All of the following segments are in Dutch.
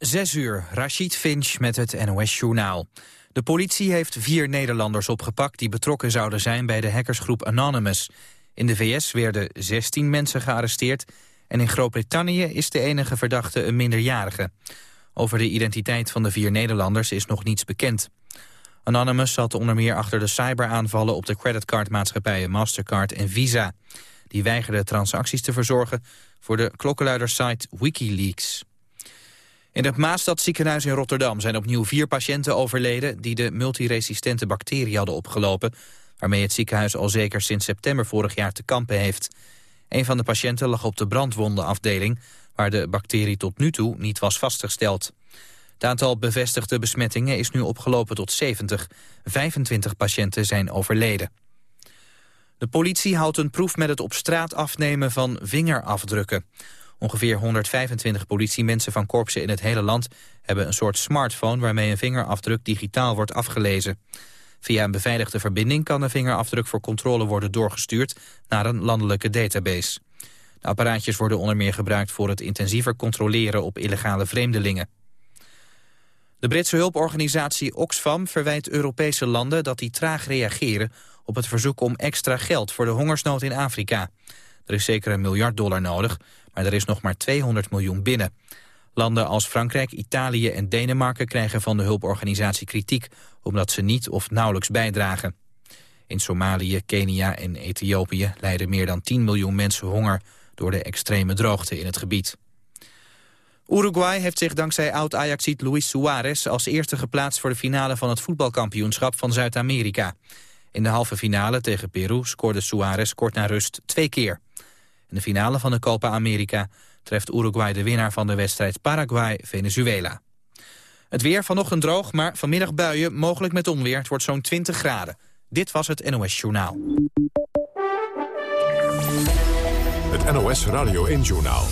Zes uur, Rashid Finch met het NOS-journaal. De politie heeft vier Nederlanders opgepakt die betrokken zouden zijn bij de hackersgroep Anonymous. In de VS werden 16 mensen gearresteerd en in Groot-Brittannië is de enige verdachte een minderjarige. Over de identiteit van de vier Nederlanders is nog niets bekend. Anonymous zat onder meer achter de cyberaanvallen op de creditcardmaatschappijen Mastercard en Visa. Die weigerden transacties te verzorgen voor de klokkenluidersite Wikileaks. In het Maastadziekenhuis in Rotterdam zijn opnieuw vier patiënten overleden... die de multiresistente bacterie hadden opgelopen... waarmee het ziekenhuis al zeker sinds september vorig jaar te kampen heeft. Een van de patiënten lag op de brandwondenafdeling... waar de bacterie tot nu toe niet was vastgesteld. Het aantal bevestigde besmettingen is nu opgelopen tot 70. 25 patiënten zijn overleden. De politie houdt een proef met het op straat afnemen van vingerafdrukken. Ongeveer 125 politiemensen van korpsen in het hele land hebben een soort smartphone waarmee een vingerafdruk digitaal wordt afgelezen. Via een beveiligde verbinding kan een vingerafdruk voor controle worden doorgestuurd naar een landelijke database. De apparaatjes worden onder meer gebruikt voor het intensiever controleren op illegale vreemdelingen. De Britse hulporganisatie Oxfam verwijt Europese landen dat die traag reageren op het verzoek om extra geld voor de hongersnood in Afrika. Er is zeker een miljard dollar nodig, maar er is nog maar 200 miljoen binnen. Landen als Frankrijk, Italië en Denemarken krijgen van de hulporganisatie kritiek... omdat ze niet of nauwelijks bijdragen. In Somalië, Kenia en Ethiopië lijden meer dan 10 miljoen mensen honger... door de extreme droogte in het gebied. Uruguay heeft zich dankzij oud-Ajaxiet Luis Suarez... als eerste geplaatst voor de finale van het voetbalkampioenschap van Zuid-Amerika. In de halve finale tegen Peru scoorde Suarez kort na rust twee keer. In de finale van de Copa America treft Uruguay de winnaar van de wedstrijd Paraguay-Venezuela. Het weer vanochtend droog, maar vanmiddag buien, mogelijk met onweer. Het wordt zo'n 20 graden. Dit was het NOS Journaal. Het NOS Radio 1 Journaal.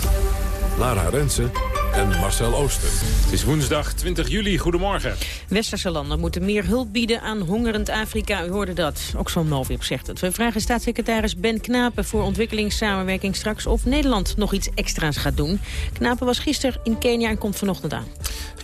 Lara Rensen en Marcel Ooster. Het is woensdag 20 juli. Goedemorgen. Westerse landen moeten meer hulp bieden aan hongerend Afrika. U hoorde dat. Oxfam Novib zegt het. We vragen staatssecretaris Ben Knapen voor ontwikkelingssamenwerking straks... of Nederland nog iets extra's gaat doen. Knapen was gisteren in Kenia en komt vanochtend aan.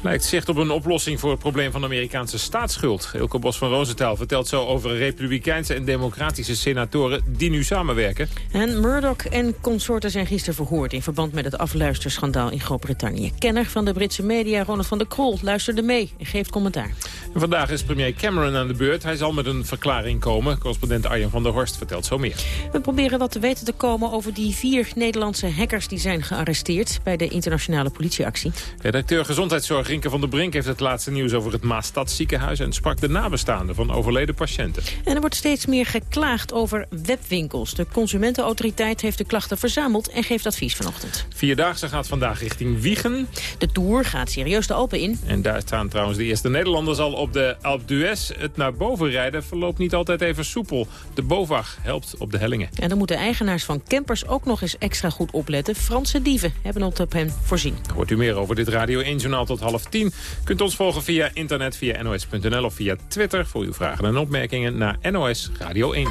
Lijkt zicht op een oplossing voor het probleem van de Amerikaanse staatsschuld. Ilke Bos van Rosenthal vertelt zo over republikeinse en democratische senatoren die nu samenwerken. En Murdoch en consorten zijn gisteren verhoord in verband met het afluisterschandaal in Groot-Brittannië. Kenner van de Britse media, Ronald van der Krol, luisterde mee en geeft commentaar. En vandaag is premier Cameron aan de beurt. Hij zal met een verklaring komen. Correspondent Arjen van der Horst vertelt zo meer. We proberen wat te weten te komen over die vier Nederlandse hackers die zijn gearresteerd bij de internationale politieactie. Redacteur Gezondheidszorg Rinke van der Brink heeft het laatste nieuws over het Maastadziekenhuis... en sprak de nabestaanden van overleden patiënten. En er wordt steeds meer geklaagd over webwinkels. De Consumentenautoriteit heeft de klachten verzameld en geeft advies vanochtend. Vierdaagse gaat vandaag richting Wiegen. De Tour gaat serieus de Alpen in. En daar staan trouwens de eerste Nederlanders al op de Alpe d'Huez. Het naar boven rijden verloopt niet altijd even soepel. De BOVAG helpt op de hellingen. En dan moeten eigenaars van campers ook nog eens extra goed opletten. Franse dieven hebben het op hen voorzien. Hoort u meer over dit Radio 1-journaal tot half 10. Kunt ons volgen via internet, via nos.nl of via Twitter... voor uw vragen en opmerkingen naar NOS Radio 1.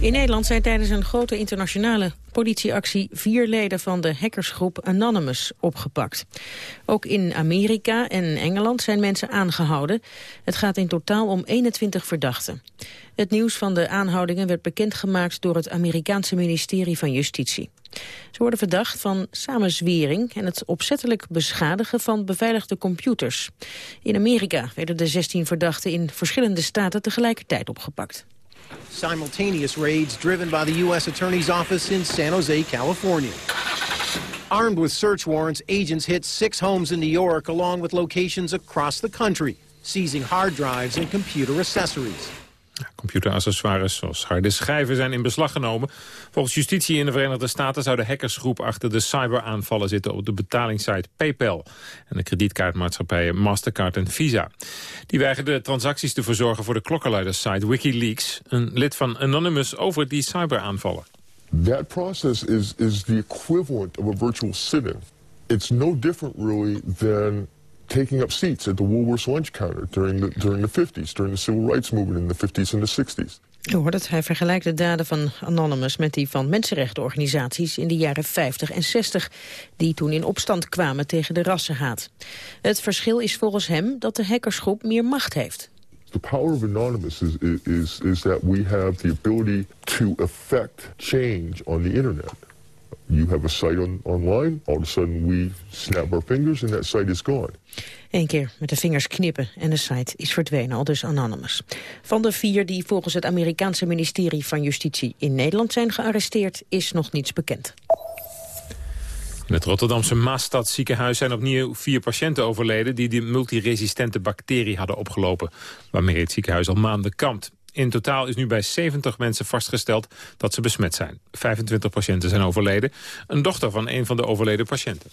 In Nederland zijn tijdens een grote internationale politieactie vier leden van de hackersgroep Anonymous opgepakt. Ook in Amerika en Engeland zijn mensen aangehouden. Het gaat in totaal om 21 verdachten. Het nieuws van de aanhoudingen werd bekendgemaakt door het Amerikaanse ministerie van Justitie. Ze worden verdacht van samenzwering en het opzettelijk beschadigen van beveiligde computers. In Amerika werden de 16 verdachten in verschillende staten tegelijkertijd opgepakt. Simultaneous raids driven by the U.S. Attorney's Office in San Jose, California. Armed with search warrants, agents hit six homes in New York along with locations across the country, seizing hard drives and computer accessories. Computeraccessoires zoals harde schijven zijn in beslag genomen. Volgens justitie in de Verenigde Staten zou de hackersgroep achter de cyberaanvallen zitten op de betalingssite PayPal en de kredietkaartmaatschappijen Mastercard en Visa. Die weigerden transacties te verzorgen voor de klokkenluidersite Wikileaks, een lid van Anonymous over die cyberaanvallen. That process is, is the equivalent of a virtual sit-in. It's no different really than taking up seats at the Woolworths lunch counter during the, during the 50s, during the civil rights movement in the 50s and the 60s. Je hoort het, hij vergelijkt de daden van Anonymous met die van mensenrechtenorganisaties in de jaren 50 en 60, die toen in opstand kwamen tegen de rassenhaat. Het verschil is volgens hem dat de hackersgroep meer macht heeft. The power of Anonymous is, is, is that we have the ability to affect change on the internet. You have a site on, online, all of a sudden we snap our fingers and that site is gone. Eén keer met de vingers knippen en de site is verdwenen, al dus Anonymous. Van de vier die volgens het Amerikaanse ministerie van Justitie in Nederland zijn gearresteerd, is nog niets bekend. In het Rotterdamse Maastad ziekenhuis zijn opnieuw vier patiënten overleden... die de multiresistente bacterie hadden opgelopen, waarmee het ziekenhuis al maanden kampt. In totaal is nu bij 70 mensen vastgesteld dat ze besmet zijn. 25 patiënten zijn overleden. Een dochter van een van de overleden patiënten.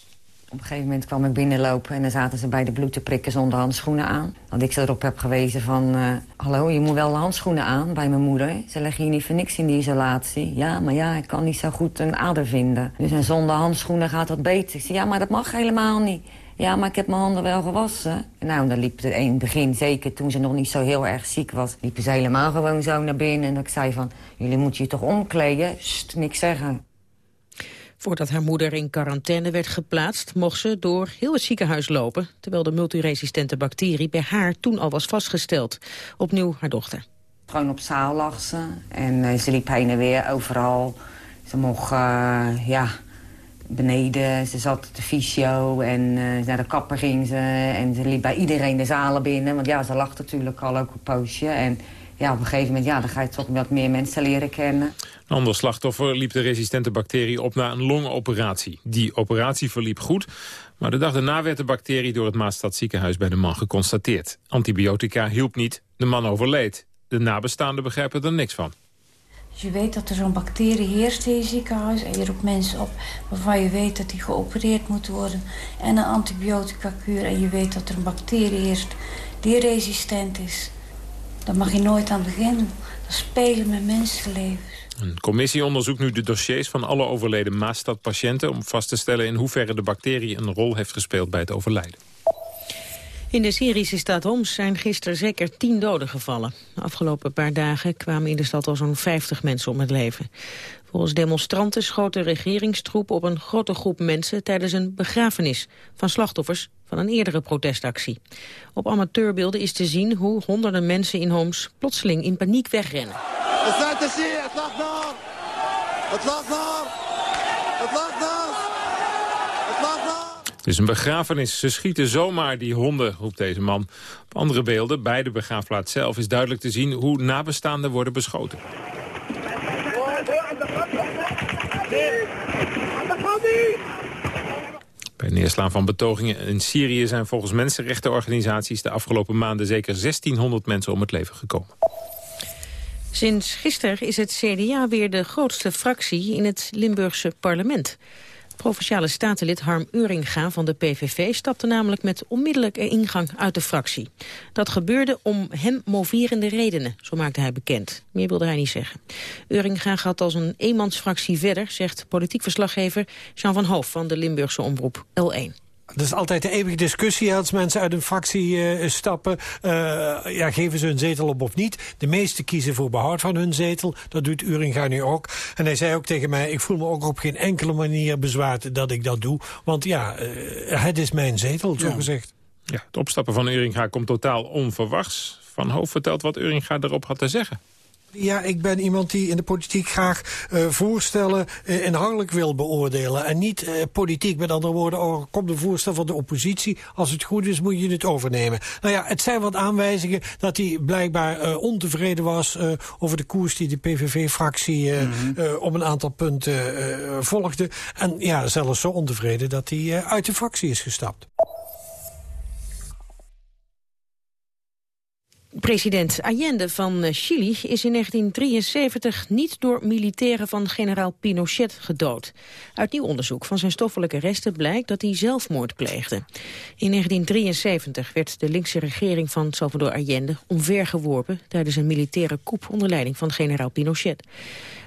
Op een gegeven moment kwam ik binnenlopen en dan zaten ze bij de bloed te prikken zonder handschoenen aan. Dat ik ze erop heb gewezen van, uh, hallo, je moet wel handschoenen aan bij mijn moeder. Ze leggen je niet voor niks in die isolatie. Ja, maar ja, ik kan niet zo goed een ader vinden. Dus en zonder handschoenen gaat dat beter. Ik zei, ja, maar dat mag helemaal niet. Ja, maar ik heb mijn handen wel gewassen. Nou, dan liep het in het begin, zeker toen ze nog niet zo heel erg ziek was... liepen ze helemaal gewoon zo naar binnen. En ik zei van, jullie moeten je toch omkleden? Sst, niks zeggen. Voordat haar moeder in quarantaine werd geplaatst... mocht ze door heel het ziekenhuis lopen... terwijl de multiresistente bacterie bij haar toen al was vastgesteld. Opnieuw haar dochter. Gewoon op zaal lag ze en uh, ze liep heen en weer overal. Ze mocht, uh, ja, beneden. Ze zat de fysio en uh, naar de kapper ging ze. En ze liep bij iedereen de zalen binnen. Want ja, ze lag natuurlijk al ook een poosje. En ja, op een gegeven moment ja, dan ga je toch wat meer mensen leren kennen. Een ander slachtoffer liep de resistente bacterie op na een longoperatie. Die operatie verliep goed, maar de dag daarna werd de bacterie door het Maastad ziekenhuis bij de man geconstateerd. Antibiotica hielp niet, de man overleed. De nabestaanden begrijpen er niks van. Dus je weet dat er zo'n bacterie heerst in je ziekenhuis... en je roept mensen op waarvan je weet dat die geopereerd moeten worden... en een antibiotica-kuur en je weet dat er een bacterie heerst die resistent is... Daar mag je nooit aan beginnen. Dat spelen met mensenlevens. Een commissie onderzoekt nu de dossiers van alle overleden Maastad-patiënten... om vast te stellen in hoeverre de bacterie een rol heeft gespeeld bij het overlijden. In de Syrische stad Homs zijn gisteren zeker tien doden gevallen. De afgelopen paar dagen kwamen in de stad al zo'n 50 mensen om het leven. Volgens demonstranten schoten regeringstroepen op een grote groep mensen... tijdens een begrafenis van slachtoffers van een eerdere protestactie. Op amateurbeelden is te zien hoe honderden mensen in Homs... plotseling in paniek wegrennen. Het lag naar! Het lag naar! Het lag naar! Het lag naar! Het is een begrafenis. Ze schieten zomaar die honden, roept deze man. Op andere beelden, bij de begraafplaats zelf, is duidelijk te zien... hoe nabestaanden worden beschoten. Bij neerslaan van betogingen in Syrië zijn volgens mensenrechtenorganisaties de afgelopen maanden zeker 1600 mensen om het leven gekomen. Sinds gisteren is het CDA weer de grootste fractie in het Limburgse parlement. Provinciale statenlid Harm Uringa van de PVV stapte namelijk met onmiddellijke ingang uit de fractie. Dat gebeurde om hem moverende redenen, zo maakte hij bekend. Meer wilde hij niet zeggen. Uringa gaat als een eenmansfractie verder, zegt politiek verslaggever Jean van Hoof van de Limburgse omroep L1. Dat is altijd de eeuwige discussie als mensen uit een fractie uh, stappen. Uh, ja, geven ze hun zetel op of niet? De meesten kiezen voor behoud van hun zetel. Dat doet Uringa nu ook. En hij zei ook tegen mij, ik voel me ook op geen enkele manier bezwaard dat ik dat doe. Want ja, uh, het is mijn zetel, zo gezegd. Ja, het opstappen van Uringa komt totaal onverwachts. Van Hoofd vertelt wat Uringa erop had te zeggen. Ja, ik ben iemand die in de politiek graag uh, voorstellen uh, inhoudelijk wil beoordelen. En niet uh, politiek, met andere woorden, oh, komt een voorstel van de oppositie. Als het goed is, moet je het overnemen. Nou ja, het zijn wat aanwijzingen dat hij blijkbaar ontevreden was over de koers die de PVV-fractie mm -hmm. op een aantal punten volgde. En ja, zelfs zo ontevreden dat hij uit de fractie is gestapt. President Allende van eh, Chili is in 1973 niet door militairen van generaal Pinochet gedood. Uit nieuw onderzoek van zijn stoffelijke resten blijkt dat hij zelfmoord pleegde. In 1973 werd de linkse regering van Salvador Allende omvergeworpen tijdens een militaire coup onder leiding van generaal Pinochet.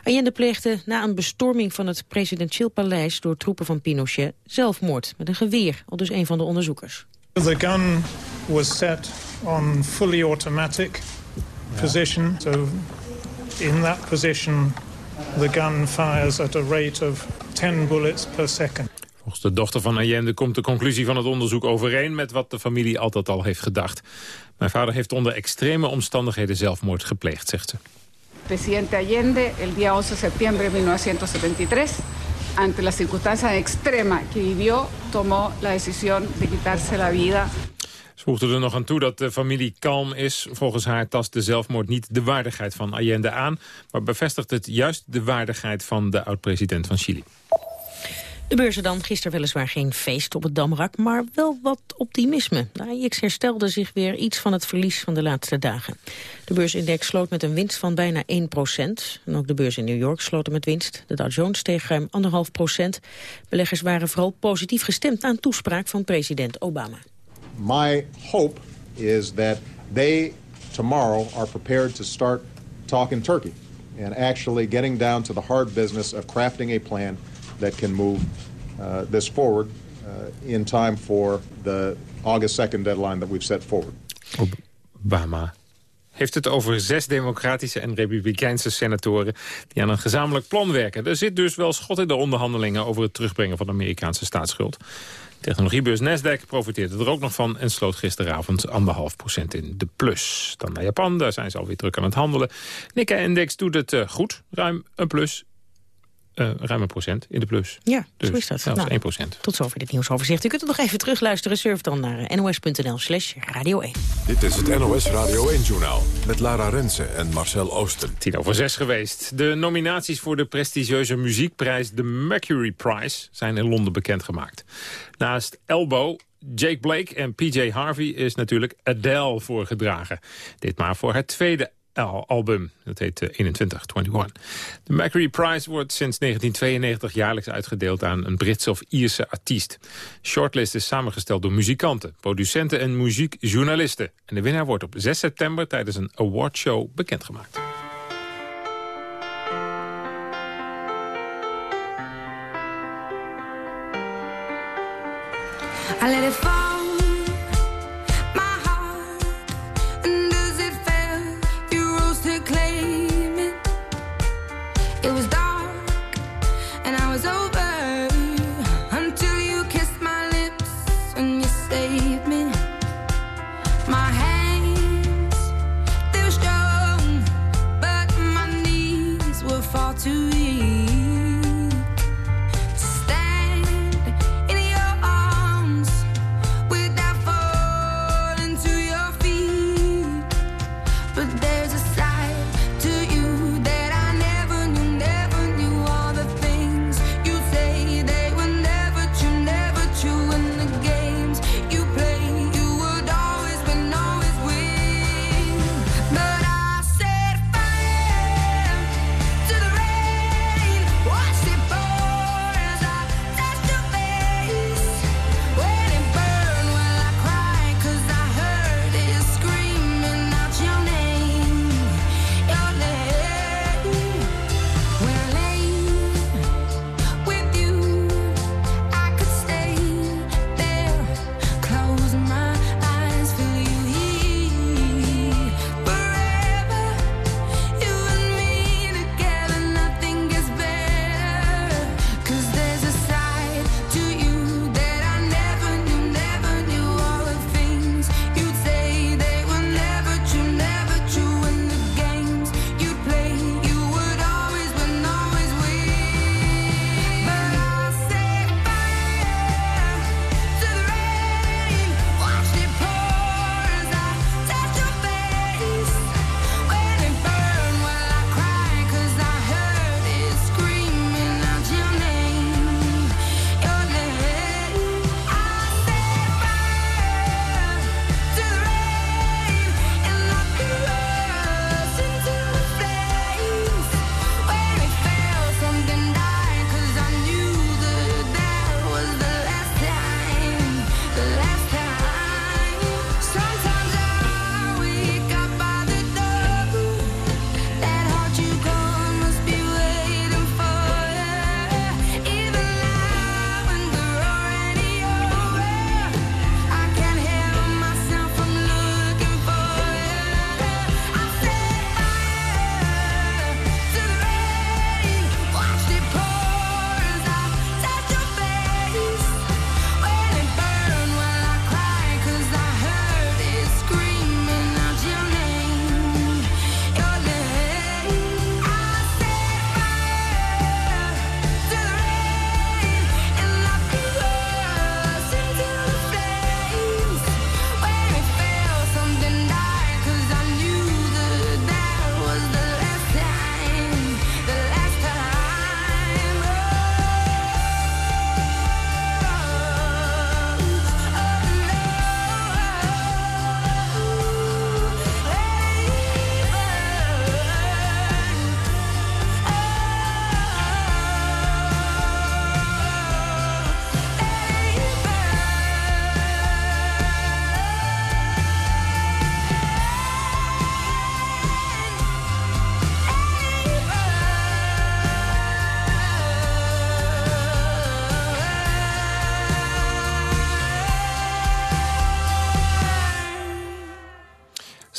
Allende pleegde na een bestorming van het presidentieel paleis door troepen van Pinochet zelfmoord met een geweer, al dus een van de onderzoekers. The gun was set on fully automatic position. So in that position, the gun fires at a rate of 10 bullets per second. Volgens de dochter van Allende komt de conclusie van het onderzoek overeen... met wat de familie altijd al heeft gedacht. Mijn vader heeft onder extreme omstandigheden zelfmoord gepleegd, zegt ze. Presidente Allende, el día 11 de septiembre de 1973, ante la circunstancia extrema que vivió, tomó la decisión de quitarse la vida ze voegde er nog aan toe dat de familie kalm is. Volgens haar tast de zelfmoord niet de waardigheid van Allende aan... maar bevestigt het juist de waardigheid van de oud-president van Chili. De beurzen dan, gisteren weliswaar geen feest op het Damrak, maar wel wat optimisme. De AIX herstelde zich weer iets van het verlies van de laatste dagen. De beursindex sloot met een winst van bijna 1 procent. En ook de beurs in New York sloot met winst. De Dow Jones steeg ruim 1,5 procent. Beleggers waren vooral positief gestemd aan toespraak van president Obama. My hope is that they tomorrow are prepared to start talking Turkey and actually getting down to the hard business of crafting a plan that can move uh, this forward uh, in time for the August 2nd deadline that we've set forward. Obama heeft het over zes democratische en republikeinse senatoren... die aan een gezamenlijk plan werken. Er zit dus wel schot in de onderhandelingen... over het terugbrengen van de Amerikaanse staatsschuld. Technologiebeurs Nasdaq profiteerde er ook nog van... en sloot gisteravond anderhalf procent in de plus. Dan naar Japan, daar zijn ze alweer druk aan het handelen. Nikkei-index doet het uh, goed, ruim een plus uh, ruim een procent in de plus. Ja, dus, zo is dat. Zelfs nou, 1 procent. Tot zover dit nieuwsoverzicht. U kunt het nog even terugluisteren. Surf dan naar eh, nos.nl slash radio 1. Dit is het NOS Radio 1-journaal met Lara Rensen en Marcel Oosten. Tien over zes geweest. De nominaties voor de prestigieuze muziekprijs, de Mercury Prize, zijn in Londen bekendgemaakt. Naast Elbow Jake Blake en PJ Harvey is natuurlijk Adele voorgedragen. Dit maar voor het tweede album. Dat heet 2121. Eh, de Mercury Prize wordt sinds 1992 jaarlijks uitgedeeld aan een Britse of Ierse artiest. Shortlist is samengesteld door muzikanten, producenten en muziekjournalisten. En de winnaar wordt op 6 september tijdens een awardshow bekendgemaakt. I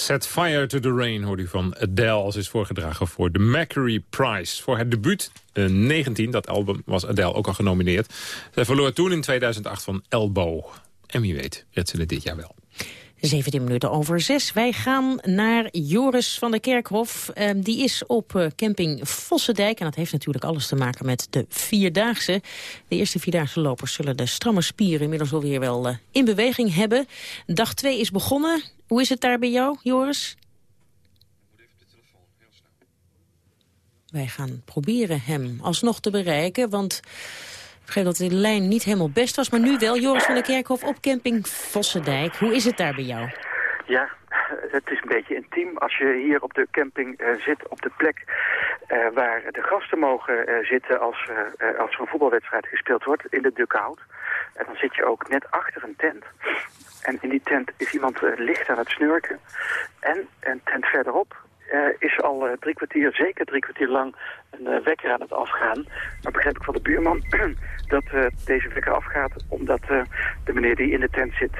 Set Fire to the Rain hoorde u van Adele. Als is voorgedragen voor de Mercury Prize. Voor het debuut, uh, 19, dat album was Adele ook al genomineerd. Zij verloor toen in 2008 van Elbow. En wie weet, redt ze dit jaar wel. 17 minuten over 6. Wij gaan naar Joris van der Kerkhof. Uh, die is op uh, camping Vossendijk. En dat heeft natuurlijk alles te maken met de Vierdaagse. De eerste Vierdaagse lopers zullen de stramme spieren inmiddels alweer wel uh, in beweging hebben. Dag 2 is begonnen. Hoe is het daar bij jou, Joris? Wij gaan proberen hem alsnog te bereiken, want begreep dat de lijn niet helemaal best was, maar nu wel. Joris van der Kerkhof op camping Vossendijk. Hoe is het daar bij jou? Ja, het is een beetje intiem als je hier op de camping uh, zit, op de plek uh, waar de gasten mogen uh, zitten als, als er een voetbalwedstrijd gespeeld wordt, in de dugout. En dan zit je ook net achter een tent. En in die tent is iemand licht aan het snurken. En een tent verderop is al drie kwartier, zeker drie kwartier lang, een uh, wekker aan het afgaan. Maar begrijp ik van de buurman dat deze wekker afgaat omdat de meneer die in de tent zit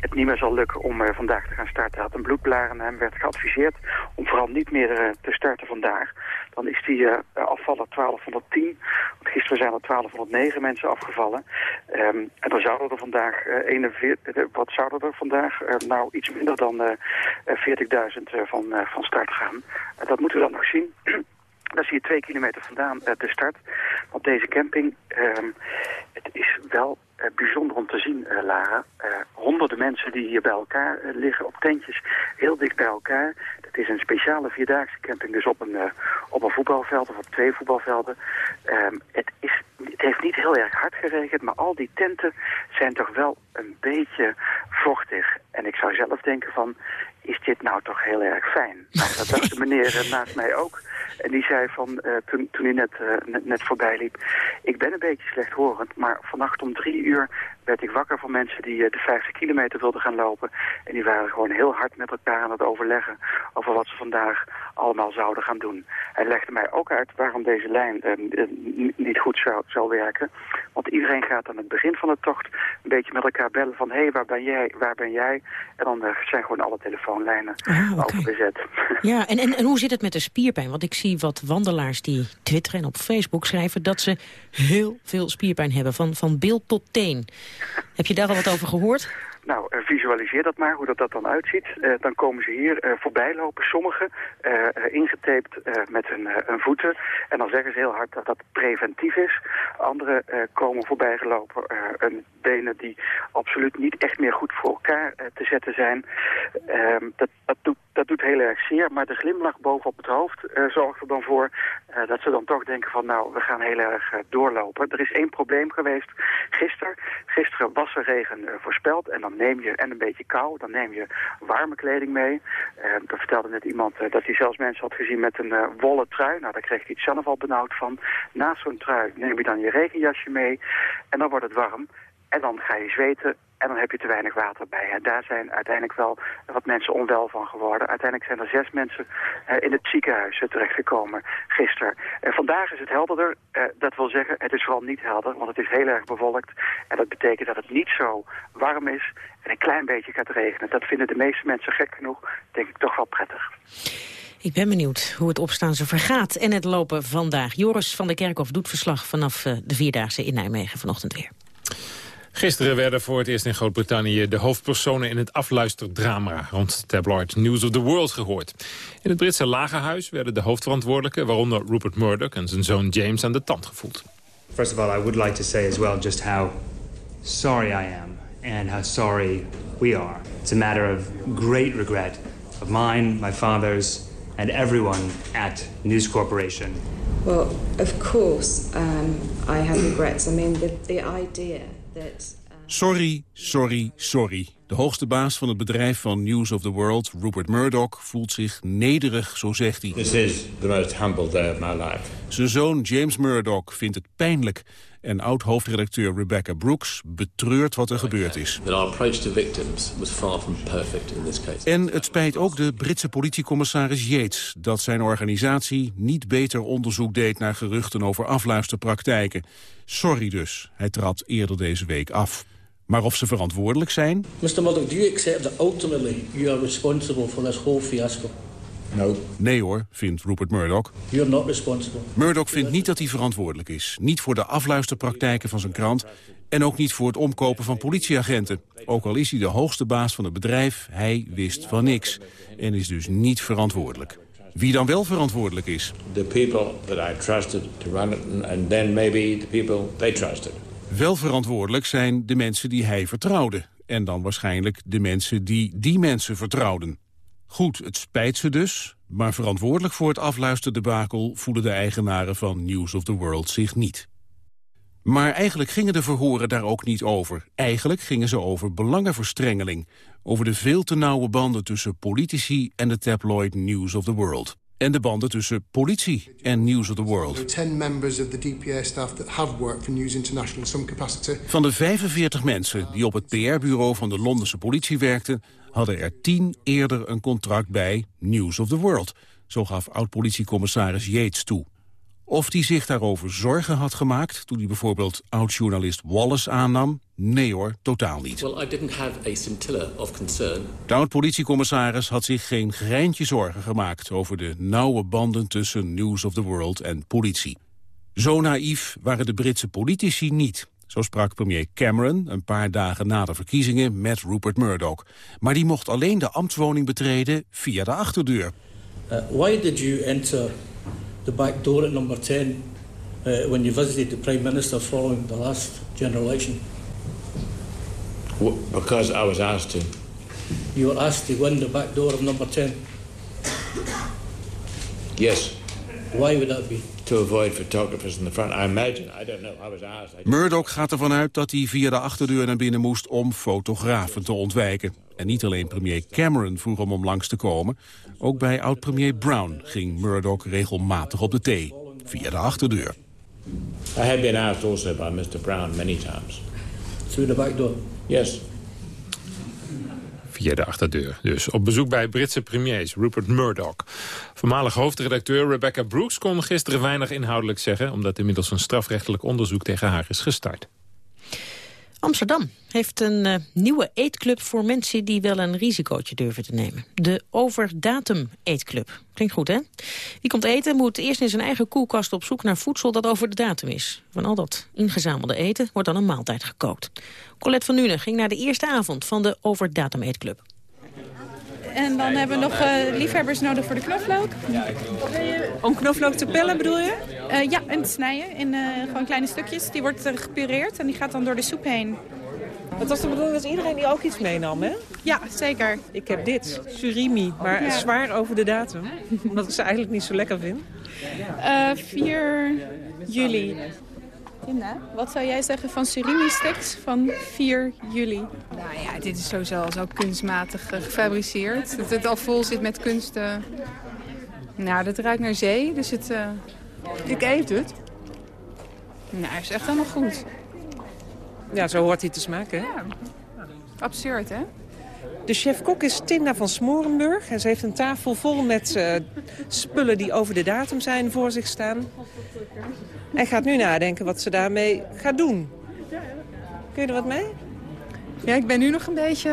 het niet meer zal lukken om vandaag te gaan starten. Hij had een bloedblaar en hem werd geadviseerd om vooral niet meer te starten vandaag. Dan is die afvallen 1210. Want gisteren zijn er 1209 mensen afgevallen. Um, en dan zouden er vandaag 41, wat zouden er vandaag? nou, iets minder dan 40.000 van, van start gaan. dat moeten we dan nog zien. Daar zie je twee kilometer vandaan uh, de start. Want deze camping, uh, het is wel uh, bijzonder om te zien, uh, Lara. honderden mensen die hier bij elkaar liggen op tentjes, heel dicht bij elkaar. Het is een speciale vierdaagse camping, dus op een, op een voetbalveld of op twee voetbalvelden. Ehm, het, is, het heeft niet heel erg hard geregend, maar al die tenten zijn toch wel een beetje vochtig. En ik zou zelf denken van, is dit nou toch heel erg fijn? Nou, dat dacht de meneer naast mij ook. En die zei van, uh, toen, toen hij net, uh, net, net voorbij liep... ik ben een beetje slechthorend, maar vannacht om drie uur werd ik wakker van mensen die uh, de 50 kilometer wilden gaan lopen. En die waren gewoon heel hard met elkaar aan het overleggen over wat ze vandaag allemaal zouden gaan doen. Hij legde mij ook uit waarom deze lijn niet goed zou, zou werken. Want iedereen gaat aan het begin van de tocht een beetje met elkaar bellen van... hé, hey, waar ben jij, waar ben jij? En dan zijn gewoon alle telefoonlijnen ah, okay. overbezet. Ja, en, en, en hoe zit het met de spierpijn? Want ik zie wat wandelaars die twitteren en op Facebook schrijven... dat ze heel veel spierpijn hebben, van, van beeld tot teen. Heb je daar al wat over gehoord? Nou, uh, visualiseer dat maar, hoe dat, dat dan uitziet. Uh, dan komen ze hier uh, voorbij lopen, sommigen ingetaped met hun, hun, voeten. En dan zeggen ze heel hard dat dat preventief is. Anderen komen voorbij gelopen, een benen die absoluut niet echt meer goed voor elkaar te zetten zijn. Ehm, dat, dat, doet, dat doet heel erg zeer, maar de glimlach bovenop het hoofd zorgt er dan voor dat ze dan toch denken van nou, we gaan heel erg doorlopen. Er is één probleem geweest gisteren. Gisteren was er regen voorspeld en dan neem je, en een beetje kou, dan neem je warme kleding mee. Uh, er vertelde net iemand uh, dat hij zelfs mensen had gezien met een uh, wollen trui. Nou, daar kreeg hij het zelf al benauwd van. Naast zo'n trui neem je dan je regenjasje mee en dan wordt het warm. En dan ga je zweten en dan heb je te weinig water bij. En daar zijn uiteindelijk wel wat mensen onwel van geworden. Uiteindelijk zijn er zes mensen uh, in het ziekenhuis terechtgekomen gisteren. Uh, vandaag is het helderder. Dat wil zeggen, het is vooral niet helder, want het is heel erg bewolkt. En dat betekent dat het niet zo warm is en een klein beetje gaat regenen. Dat vinden de meeste mensen gek genoeg, denk ik toch wel prettig. Ik ben benieuwd hoe het opstaan ze vergaat en het lopen vandaag. Joris van der Kerkhof doet verslag vanaf de Vierdaagse in Nijmegen vanochtend weer. Gisteren werden voor het eerst in Groot-Brittannië de hoofdpersonen in het afluisterdrama rond tabloid News of the World gehoord. In het Britse lagerhuis werden de hoofdverantwoordelijken, waaronder Rupert Murdoch en zijn zoon James, aan de tand gevoeld. First of all, I would like to say as well just how sorry I am and how sorry we are. It's a matter of great regret of mine, my father's and everyone at News Corporation. Well, of course, um, I have regrets. I mean, the, the idea Sorry, sorry, sorry. De hoogste baas van het bedrijf van News of the World, Rupert Murdoch, voelt zich nederig, zo zegt hij. This is the most humble day of my life. Zijn zoon James Murdoch vindt het pijnlijk en oud-hoofdredacteur Rebecca Brooks betreurt wat er gebeurd is. En het spijt ook de Britse politiecommissaris Yates... dat zijn organisatie niet beter onderzoek deed naar geruchten over afluisterpraktijken. Sorry dus, hij trad eerder deze week af. Maar of ze verantwoordelijk zijn? Mr. Murdoch, do you accept that ultimately you are responsible for this whole fiasco? No. Nee hoor, vindt Rupert Murdoch. You're not responsible. Murdoch vindt niet dat hij verantwoordelijk is. Niet voor de afluisterpraktijken van zijn krant... en ook niet voor het omkopen van politieagenten. Ook al is hij de hoogste baas van het bedrijf, hij wist van niks. En is dus niet verantwoordelijk. Wie dan wel verantwoordelijk is? The people that I trusted to run it and then maybe the people they trusted. Wel verantwoordelijk zijn de mensen die hij vertrouwde. En dan waarschijnlijk de mensen die die mensen vertrouwden. Goed, het spijt ze dus, maar verantwoordelijk voor het afluisterdebakel voelen de eigenaren van News of the World zich niet. Maar eigenlijk gingen de verhoren daar ook niet over. Eigenlijk gingen ze over belangenverstrengeling. Over de veel te nauwe banden tussen politici en de tabloid News of the World. En de banden tussen politie en News of the World. Van de 45 mensen die op het PR-bureau van de Londense politie werkten... hadden er 10 eerder een contract bij News of the World. Zo gaf oud-politiecommissaris Yates toe. Of die zich daarover zorgen had gemaakt toen hij bijvoorbeeld oud-journalist Wallace aannam? Nee hoor, totaal niet. Well, I didn't have a scintilla of concern. De oud-politiecommissaris had zich geen greintje zorgen gemaakt... over de nauwe banden tussen News of the World en politie. Zo naïef waren de Britse politici niet. Zo sprak premier Cameron een paar dagen na de verkiezingen met Rupert Murdoch. Maar die mocht alleen de ambtswoning betreden via de achterdeur. Uh, why did you enter the back door at number 10 uh, when you visited the Prime Minister following the last general election? Because I was asked to. You were asked to go in the back door of number 10? Yes. Why would that be? To avoid photographers in the front. I imagine. I don't know. I was asked. Murdoch gaat ervan uit dat hij via de achterdeur naar binnen moest om fotografen te ontwijken. En niet alleen premier Cameron vroeg hem om langs te komen. Ook bij oud-premier Brown ging Murdoch regelmatig op de thee. Via de achterdeur. I have been asked also by Mr. Brown many times. Through the back door? Yes. Via de achterdeur. Dus op bezoek bij Britse premiers Rupert Murdoch. Voormalig hoofdredacteur Rebecca Brooks kon gisteren weinig inhoudelijk zeggen... omdat inmiddels een strafrechtelijk onderzoek tegen haar is gestart. Amsterdam heeft een uh, nieuwe eetclub voor mensen die wel een risicootje durven te nemen. De Overdatum Eetclub. Klinkt goed, hè? Wie komt eten moet eerst in zijn eigen koelkast op zoek naar voedsel dat over de datum is. Van al dat ingezamelde eten wordt dan een maaltijd gekookt. Colette van Nuenen ging naar de eerste avond van de Overdatum Eetclub. En dan hebben we nog uh, liefhebbers nodig voor de knoflook. Om knoflook te pellen bedoel je? Uh, ja, en te snijden in uh, gewoon kleine stukjes. Die wordt gepureerd en die gaat dan door de soep heen. Het was de bedoeling dat iedereen die ook iets meenam, hè? Ja, zeker. Ik heb dit, surimi, maar ja. zwaar over de datum. omdat ik ze eigenlijk niet zo lekker vind. 4 juli. Wat zou jij zeggen van surimi sticks van 4 juli? Nou ja, dit is sowieso al zo kunstmatig gefabriceerd. Dat het al vol zit met kunst. Uh... Nou, dat ruikt naar zee, dus het... Uh... Ik eet het. Nou, is echt helemaal goed. Ja, zo hoort hij te smaken, hè? Ja. Absurd, hè? De chef-kok is Tinda van Smorenburg. En ze heeft een tafel vol met uh, spullen die over de datum zijn voor zich staan. En gaat nu nadenken wat ze daarmee gaat doen. Kun je er wat mee? Ja, ik ben nu nog een beetje...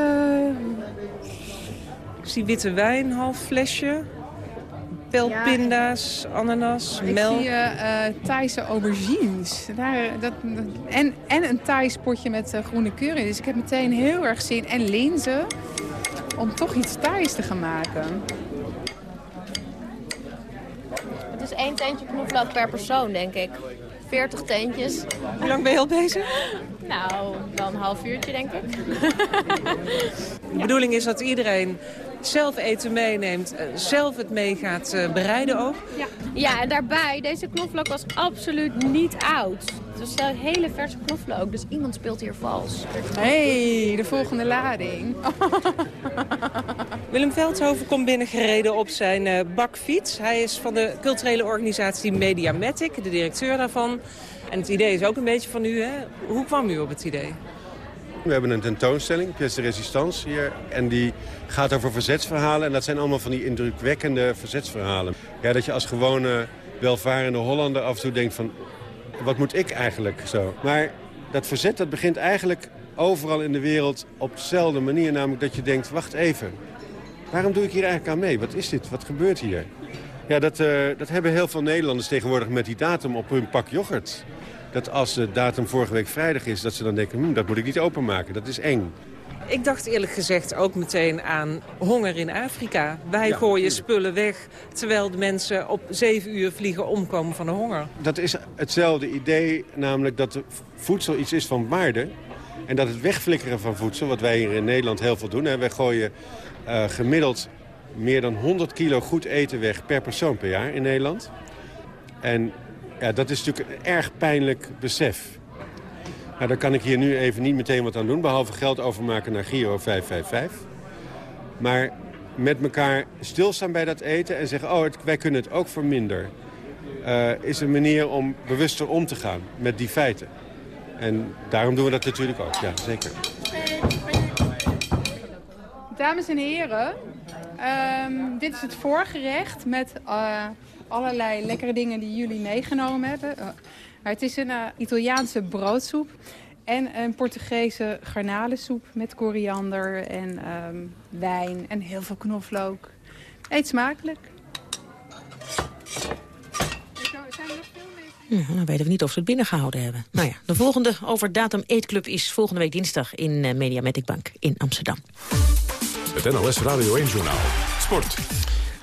Ik zie witte wijn, half flesje. Pelpinda's, ja, ananas, ik melk. Ik zie uh, Thaise aubergines. Daar, dat, en, en een Thais potje met uh, groene curry. Dus ik heb meteen heel erg zin. En linzen om toch iets Thais te gaan maken. Het is één teentje knoflook per persoon, denk ik. 40 teentjes. Hoe lang ben je al bezig? Nou, wel een half uurtje, denk ik. De bedoeling is dat iedereen zelf eten meeneemt, zelf het mee gaat bereiden ook. Ja. ja, en daarbij, deze knoflook was absoluut niet oud. Het was een hele verse knoflook, dus iemand speelt hier vals. Hé, hey, de volgende lading. Willem Veldhoven komt binnengereden op zijn uh, bakfiets. Hij is van de culturele organisatie Mediamatic, de directeur daarvan. En het idee is ook een beetje van u, hè? Hoe kwam u op het idee? We hebben een tentoonstelling, Pièce de Résistance hier. En die gaat over verzetsverhalen. En dat zijn allemaal van die indrukwekkende verzetsverhalen. Ja, dat je als gewone welvarende Hollander af en toe denkt van... wat moet ik eigenlijk zo? Maar dat verzet dat begint eigenlijk overal in de wereld op dezelfde manier. Namelijk dat je denkt, wacht even. Waarom doe ik hier eigenlijk aan mee? Wat is dit? Wat gebeurt hier? Ja, dat, uh, dat hebben heel veel Nederlanders tegenwoordig met die datum op hun pak yoghurt. Dat als de datum vorige week vrijdag is, dat ze dan denken... Hm, dat moet ik niet openmaken, dat is eng. Ik dacht eerlijk gezegd ook meteen aan honger in Afrika. Wij gooien spullen weg, terwijl de mensen op zeven uur vliegen omkomen van de honger. Dat is hetzelfde idee, namelijk dat voedsel iets is van waarde. En dat het wegflikkeren van voedsel, wat wij hier in Nederland heel veel doen... Hè, wij gooien gemiddeld meer dan 100 kilo goed eten weg per persoon per jaar in Nederland. En ja, dat is natuurlijk een erg pijnlijk besef. Nou, daar kan ik hier nu even niet meteen wat aan doen... behalve geld overmaken naar Giro 555. Maar met elkaar stilstaan bij dat eten en zeggen... oh, wij kunnen het ook voor minder... Uh, is een manier om bewuster om te gaan met die feiten. En daarom doen we dat natuurlijk ook, ja, zeker. Dames en heren, um, dit is het voorgerecht met uh, allerlei lekkere dingen die jullie meegenomen hebben. Uh, het is een uh, Italiaanse broodsoep en een Portugese garnalensoep met koriander en um, wijn en heel veel knoflook. Eet smakelijk. Ja, dan weten we niet of ze het binnengehouden hebben. Nou ja, de volgende over Datum Eetclub is volgende week dinsdag in Mediamatic Bank in Amsterdam. Het NOS Radio 1 Journaal. Sport.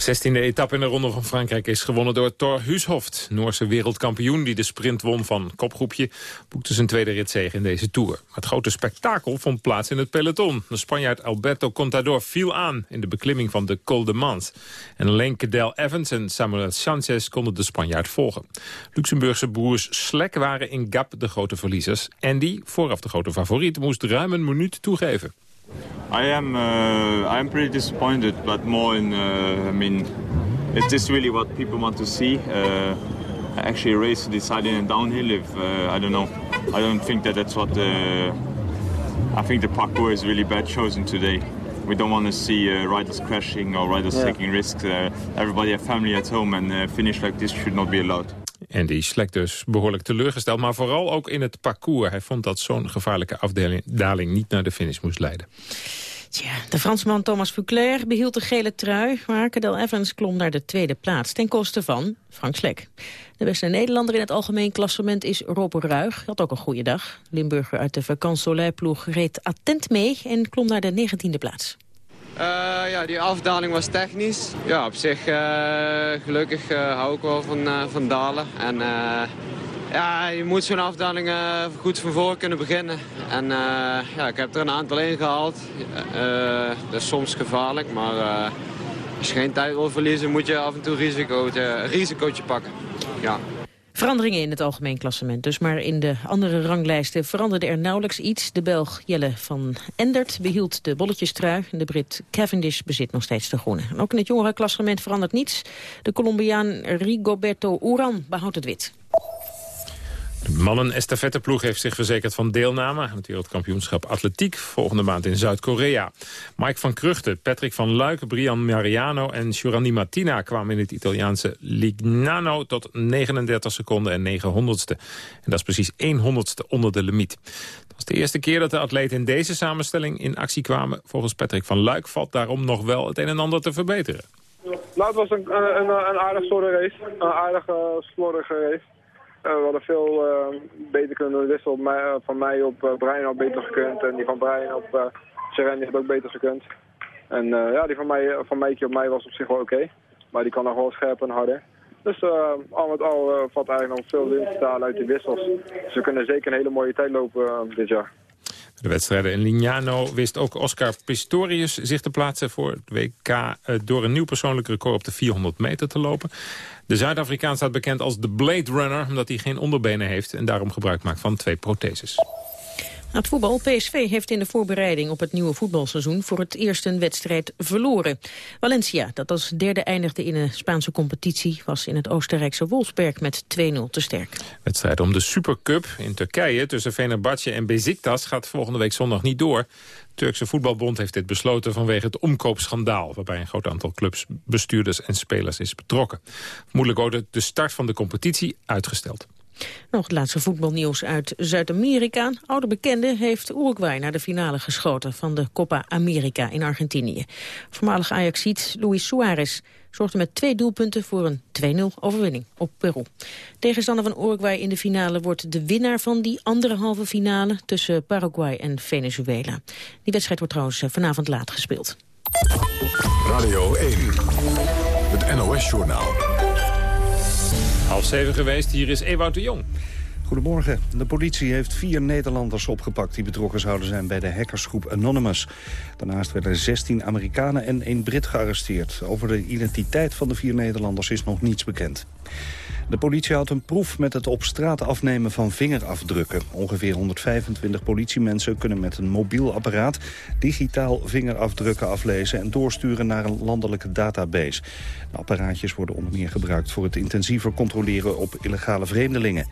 16e etappe in de Ronde van Frankrijk is gewonnen door Thor Hushoft. Noorse wereldkampioen die de sprint won van kopgroepje... boekte zijn tweede ritzege in deze Tour. Maar het grote spektakel vond plaats in het peloton. De Spanjaard Alberto Contador viel aan in de beklimming van de Col de Mans. En alleen Cadel Evans en Samuel Sanchez konden de Spanjaard volgen. Luxemburgse broers Slek waren in Gap de grote verliezers. En die, vooraf de grote favoriet, moest ruim een minuut toegeven. I am uh, I am pretty disappointed, but more in uh, I mean, is this really what people want to see? Uh, actually, a race decided in downhill. If uh, I don't know, I don't think that that's what. Uh, I think the parkour is really bad chosen today. We don't want to see uh, riders crashing or riders yeah. taking risks. everybody have family at home, and finish like this should not be allowed. En die Slek dus behoorlijk teleurgesteld. Maar vooral ook in het parcours. Hij vond dat zo'n gevaarlijke afdaling niet naar de finish moest leiden. Tja, de Fransman Thomas Vuclair behield de gele trui... maar Cadel Evans klom naar de tweede plaats ten koste van Frank Slek. De beste Nederlander in het algemeen klassement is Rob Ruig. Had ook een goede dag. Limburger uit de Vacances ploeg reed attent mee... en klom naar de negentiende plaats. Uh, ja, die afdaling was technisch. Ja, op zich uh, gelukkig uh, hou ik wel van, van dalen. En ja, je moet zo'n afdaling goed van voor kunnen beginnen. En ja, ik heb er een aantal ingehaald. dat is soms gevaarlijk, maar als je geen tijd wil verliezen moet je af en toe een risicootje pakken. Ja. Veranderingen in het algemeen klassement dus. Maar in de andere ranglijsten veranderde er nauwelijks iets. De Belg Jelle van Endert behield de bolletjestrui. De Brit Cavendish bezit nog steeds de groene. En ook in het jongere klassement verandert niets. De Colombiaan Rigoberto Uran behoudt het wit. De mannen-estafetteploeg heeft zich verzekerd van deelname... aan het wereldkampioenschap atletiek volgende maand in Zuid-Korea. Mike van Kruchten, Patrick van Luik, Brian Mariano en Giovanni Martina... kwamen in het Italiaanse Lignano tot 39 seconden en 9 honderdste. En dat is precies 1 honderdste onder de limiet. Het was de eerste keer dat de atleten in deze samenstelling in actie kwamen. Volgens Patrick van Luik valt daarom nog wel het een en ander te verbeteren. Nou, het was een, een, een aardig race. Een aardige, slordige race. Uh, we hadden veel uh, beter kunnen op mij, uh, van mij op Brian had beter gekund. En die van Brian op uh, had ook beter gekund. En ja, die van mij, van Meikje op mij was op zich wel oké. Maar die kan nog wel scherper en harder. Dus al met al valt eigenlijk nog veel winst te halen uit die wissels. Dus we kunnen zeker een hele mooie tijd lopen dit jaar. De wedstrijden in Lignano wist ook Oscar Pistorius zich te plaatsen voor het WK... door een nieuw persoonlijk record op de 400 meter te lopen. De Zuid-Afrikaan staat bekend als de Blade Runner... omdat hij geen onderbenen heeft en daarom gebruik maakt van twee protheses. Het voetbal. PSV heeft in de voorbereiding op het nieuwe voetbalseizoen voor het eerst een wedstrijd verloren. Valencia, dat als derde eindigde in een Spaanse competitie, was in het Oostenrijkse Wolfsberg met 2-0 te sterk. Wedstrijd om de Supercup in Turkije tussen Fenerbahce en Beziktas gaat volgende week zondag niet door. Turkse voetbalbond heeft dit besloten vanwege het omkoopschandaal... waarbij een groot aantal clubs, bestuurders en spelers is betrokken. Vermoedelijk wordt de start van de competitie uitgesteld. Nog het laatste voetbalnieuws uit Zuid-Amerika. Oude bekende heeft Uruguay naar de finale geschoten van de Copa America in Argentinië. Voormalig Ajaxiet Luis Suarez zorgde met twee doelpunten voor een 2-0 overwinning op Peru. Tegenstander van Uruguay in de finale wordt de winnaar van die andere halve finale tussen Paraguay en Venezuela. Die wedstrijd wordt trouwens vanavond laat gespeeld. Radio 1, het NOS-journaal. Half zeven geweest, hier is Ewout de Jong. Goedemorgen. De politie heeft vier Nederlanders opgepakt... die betrokken zouden zijn bij de hackersgroep Anonymous. Daarnaast werden 16 Amerikanen en één Brit gearresteerd. Over de identiteit van de vier Nederlanders is nog niets bekend. De politie houdt een proef met het op straat afnemen van vingerafdrukken. Ongeveer 125 politiemensen kunnen met een mobiel apparaat... digitaal vingerafdrukken aflezen en doorsturen naar een landelijke database. De apparaatjes worden onder meer gebruikt voor het intensiever controleren op illegale vreemdelingen.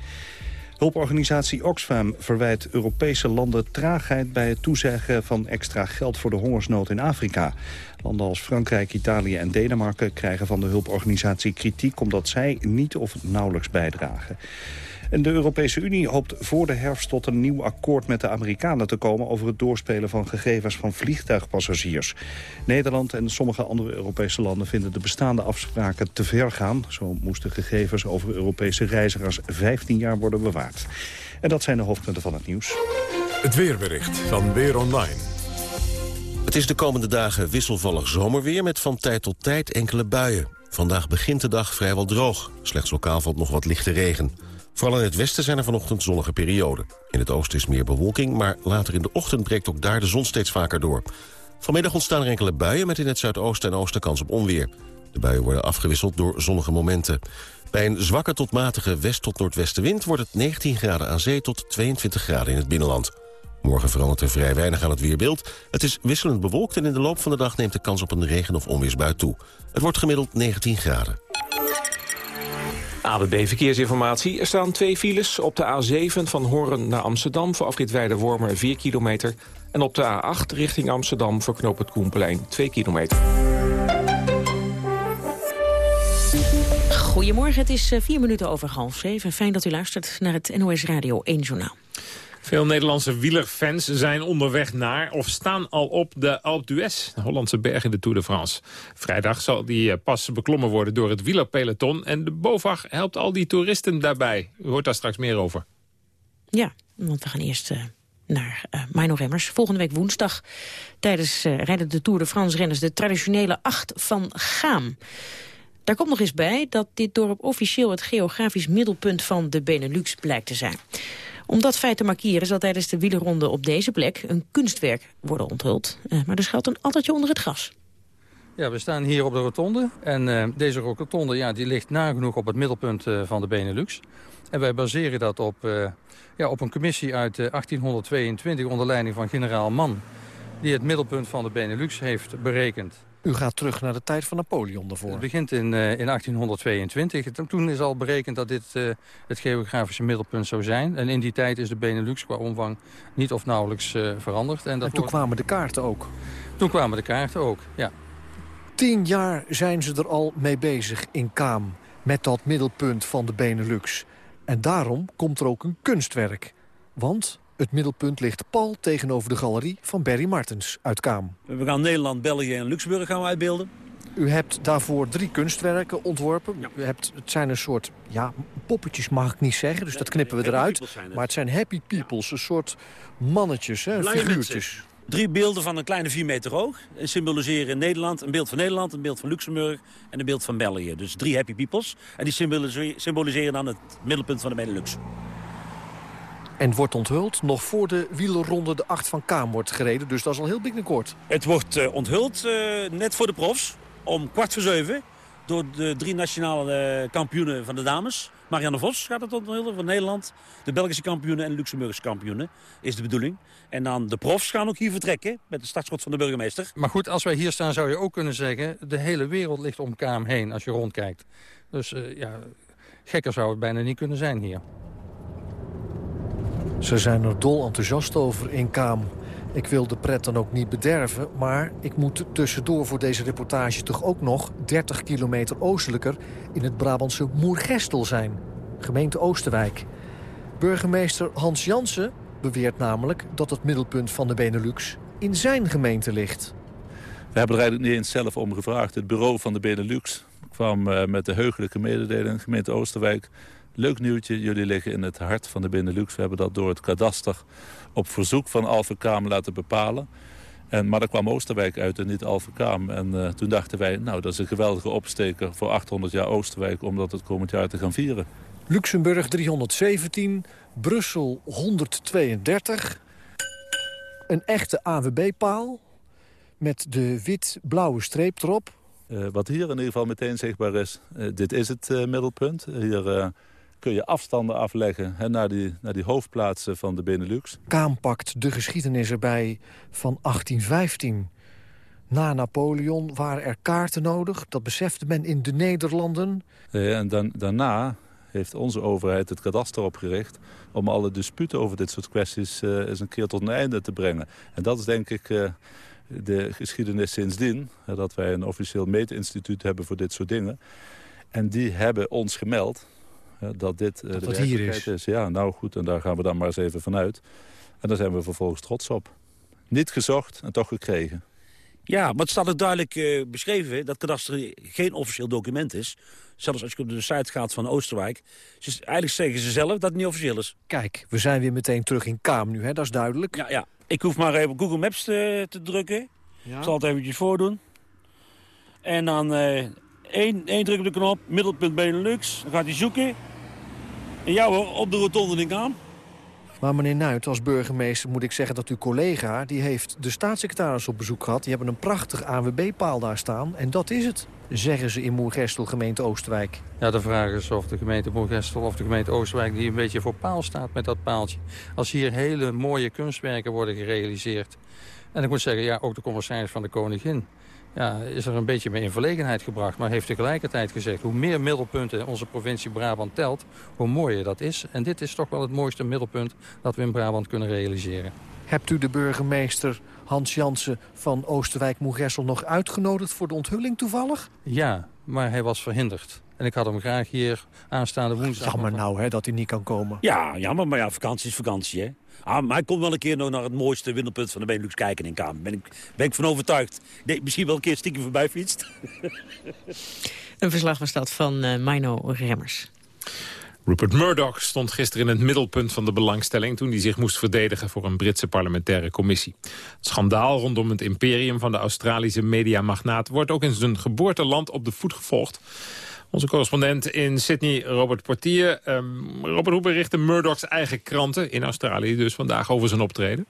Hulporganisatie Oxfam verwijt Europese landen traagheid bij het toezeggen van extra geld voor de hongersnood in Afrika. Landen als Frankrijk, Italië en Denemarken krijgen van de hulporganisatie kritiek omdat zij niet of nauwelijks bijdragen. En de Europese Unie hoopt voor de herfst tot een nieuw akkoord met de Amerikanen te komen over het doorspelen van gegevens van vliegtuigpassagiers. Nederland en sommige andere Europese landen vinden de bestaande afspraken te ver gaan. Zo moesten gegevens over Europese reizigers 15 jaar worden bewaard. En dat zijn de hoofdpunten van het nieuws. Het weerbericht van Weer Online. Het is de komende dagen wisselvallig zomerweer met van tijd tot tijd enkele buien. Vandaag begint de dag vrijwel droog. Slechts lokaal valt nog wat lichte regen. Vooral in het westen zijn er vanochtend zonnige perioden. In het oosten is meer bewolking, maar later in de ochtend breekt ook daar de zon steeds vaker door. Vanmiddag ontstaan er enkele buien met in het zuidoosten en oosten kans op onweer. De buien worden afgewisseld door zonnige momenten. Bij een zwakke tot matige west- tot noordwestenwind wordt het 19 graden aan zee tot 22 graden in het binnenland. Morgen verandert er vrij weinig aan het weerbeeld. Het is wisselend bewolkt en in de loop van de dag neemt de kans op een regen- of onweersbui toe. Het wordt gemiddeld 19 graden. ABB Verkeersinformatie. Er staan twee files op de A7 van Horen naar Amsterdam... voor afrit Weide-Wormer 4 kilometer. En op de A8 richting Amsterdam voor knoop het Koenplein 2 kilometer. Goedemorgen, het is vier minuten over half zeven. Fijn dat u luistert naar het NOS Radio 1 Journaal. Veel Nederlandse wielerfans zijn onderweg naar of staan al op de Alpe d'Huez, de Hollandse berg in de Tour de France. Vrijdag zal die pas beklommen worden door het wielerpeloton en de BOVAG helpt al die toeristen daarbij. U hoort daar straks meer over. Ja, want we gaan eerst uh, naar uh, Mino Remmers. Volgende week woensdag tijdens rijden de Tour de France renners de traditionele acht van Gaam. Daar komt nog eens bij dat dit dorp officieel het geografisch middelpunt van de Benelux blijkt te zijn. Om dat feit te markeren zal tijdens de wielerronde op deze plek een kunstwerk worden onthuld. Uh, maar er schuilt een altatje onder het gras. Ja, we staan hier op de rotonde. En uh, deze rotonde ja, die ligt nagenoeg op het middelpunt uh, van de Benelux. En wij baseren dat op, ja, op een commissie uit 1822 onder leiding van generaal Mann... die het middelpunt van de Benelux heeft berekend. U gaat terug naar de tijd van Napoleon daarvoor. Het begint in, uh, in 1822. Toen is al berekend dat dit uh, het geografische middelpunt zou zijn. En in die tijd is de Benelux qua omvang niet of nauwelijks uh, veranderd. En, dat en toen wordt... kwamen de kaarten ook? Toen kwamen de kaarten ook, ja. Tien jaar zijn ze er al mee bezig in Kaam. Met dat middelpunt van de Benelux. En daarom komt er ook een kunstwerk. Want het middelpunt ligt pal tegenover de galerie van Berry Martens uit Kaam. We gaan Nederland, België en Luxemburg gaan uitbeelden. U hebt daarvoor drie kunstwerken ontworpen. Ja. U hebt, het zijn een soort, ja, poppetjes mag ik niet zeggen, dus dat knippen we eruit. Maar het zijn happy peoples, een soort mannetjes, hè, figuurtjes. Drie beelden van een kleine vier meter hoog. En symboliseren Nederland, een beeld van Nederland, een beeld van Luxemburg en een beeld van België. Dus drie happy peoples. En die symboliseren dan het middelpunt van de Benelux. En wordt onthuld nog voor de wielerronde de 8 van Kaam wordt gereden. Dus dat is al heel binnenkort. Het wordt uh, onthuld uh, net voor de profs. Om kwart voor zeven. Door de drie nationale uh, kampioenen van de dames. Marianne Vos gaat het onthullen van Nederland. De Belgische kampioenen en de Luxemburgse kampioenen. Is de bedoeling. En dan de profs gaan ook hier vertrekken. Met de startschot van de burgemeester. Maar goed, als wij hier staan zou je ook kunnen zeggen... de hele wereld ligt om Kaam heen als je rondkijkt. Dus ja, gekker zou het bijna niet kunnen zijn hier. Ze zijn er dol enthousiast over in Kaam. Ik wil de pret dan ook niet bederven, maar ik moet tussendoor voor deze reportage toch ook nog 30 kilometer oostelijker in het Brabantse Moergestel zijn. gemeente Oosterwijk. Burgemeester Hans Jansen beweert namelijk dat het middelpunt van de Benelux in zijn gemeente ligt. We hebben er eigenlijk niet eens zelf om gevraagd. Het bureau van de Benelux kwam uh, met de heugelijke mededeling, gemeente Oosterwijk. Leuk nieuwtje, jullie liggen in het hart van de Benelux. We hebben dat door het kadaster op verzoek van Alphen laten bepalen. En, maar daar kwam Oosterwijk uit en niet Alphen Kaam. En uh, toen dachten wij, nou dat is een geweldige opsteker voor 800 jaar Oosterwijk... om dat het komend jaar te gaan vieren. Luxemburg 317, Brussel 132. Een echte AWB-paal met de wit-blauwe streep erop. Uh, wat hier in ieder geval meteen zichtbaar is, uh, dit is het middelpunt. Hier kun je afstanden afleggen hè, naar, die, naar die hoofdplaatsen van de Benelux. Kaam pakt de geschiedenis erbij van 1815. Na Napoleon waren er kaarten nodig, dat besefte men in de Nederlanden. en dan, daarna heeft onze overheid het kadaster opgericht... om alle disputen over dit soort kwesties eens een keer tot een einde te brengen. En dat is denk ik de geschiedenis sindsdien. Dat wij een officieel meetinstituut hebben voor dit soort dingen. En die hebben ons gemeld dat dit dat de het hier is. is. Ja, nou goed, en daar gaan we dan maar eens even vanuit. En daar zijn we vervolgens trots op. Niet gezocht en toch gekregen. Ja, maar het staat er duidelijk uh, beschreven dat kadaster geen officieel document is. Zelfs als je op de site gaat van Oosterwijk. Dus eigenlijk zeggen ze zelf dat het niet officieel is. Kijk, we zijn weer meteen terug in Kaam nu, hè? dat is duidelijk. Ja, ja. Ik hoef maar even Google Maps te, te drukken. Ja. Ik zal het eventjes voordoen. En dan uh, één, één druk op de knop, middelpunt Benelux. Dan gaat hij zoeken. En jou hoor, op de rotonde in Kaam. Maar meneer Nuit, als burgemeester moet ik zeggen dat uw collega... die heeft de staatssecretaris op bezoek gehad. Die hebben een prachtig AWB-paal daar staan. En dat is het, zeggen ze in Moergestel, gemeente Oosterwijk. Ja, de vraag is of de gemeente Moergestel of de gemeente Oosterwijk... die een beetje voor paal staat met dat paaltje. Als hier hele mooie kunstwerken worden gerealiseerd... en ik moet zeggen, ja, ook de commissaris van de Koningin ja, is er een beetje mee in verlegenheid gebracht. Maar heeft tegelijkertijd gezegd... hoe meer middelpunten onze provincie Brabant telt... hoe mooier dat is. En dit is toch wel het mooiste middelpunt... dat we in Brabant kunnen realiseren. Hebt u de burgemeester Hans Jansen van Oosterwijk-Moergessel... nog uitgenodigd voor de onthulling toevallig? Ja, maar hij was verhinderd. En ik had hem graag hier aanstaande woensdag... Jammer nou hè, dat hij niet kan komen. Ja, jammer, maar ja, vakantie is vakantie, hè. Ah, maar hij komt wel een keer nog naar het mooiste windelpunt van de Benelux kijken in Kamer. Ben ik, ben ik van overtuigd. Nee, misschien wel een keer stiekem voorbij fietst. Een verslag was dat van uh, Mino Remmers. Rupert Murdoch stond gisteren in het middelpunt van de belangstelling... toen hij zich moest verdedigen voor een Britse parlementaire commissie. Het schandaal rondom het imperium van de Australische mediamagnaat... wordt ook in zijn geboorteland op de voet gevolgd. Onze correspondent in Sydney, Robert Portier. Um, Robert, hoe berichten Murdoch's eigen kranten in Australië dus vandaag over zijn optreden?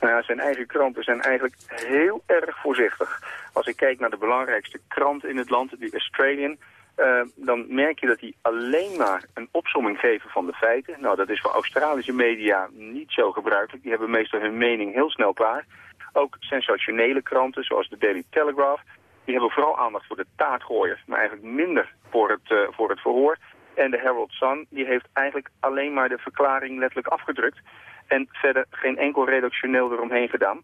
Nou zijn eigen kranten zijn eigenlijk heel erg voorzichtig. Als ik kijk naar de belangrijkste krant in het land, de Australian... Uh, dan merk je dat die alleen maar een opsomming geven van de feiten. Nou, dat is voor Australische media niet zo gebruikelijk. Die hebben meestal hun mening heel snel klaar. Ook sensationele kranten, zoals de Daily Telegraph die hebben vooral aandacht voor de taartgooiers, maar eigenlijk minder voor het, uh, voor het verhoor. En de Herald Sun die heeft eigenlijk alleen maar de verklaring letterlijk afgedrukt en verder geen enkel redactioneel eromheen gedaan.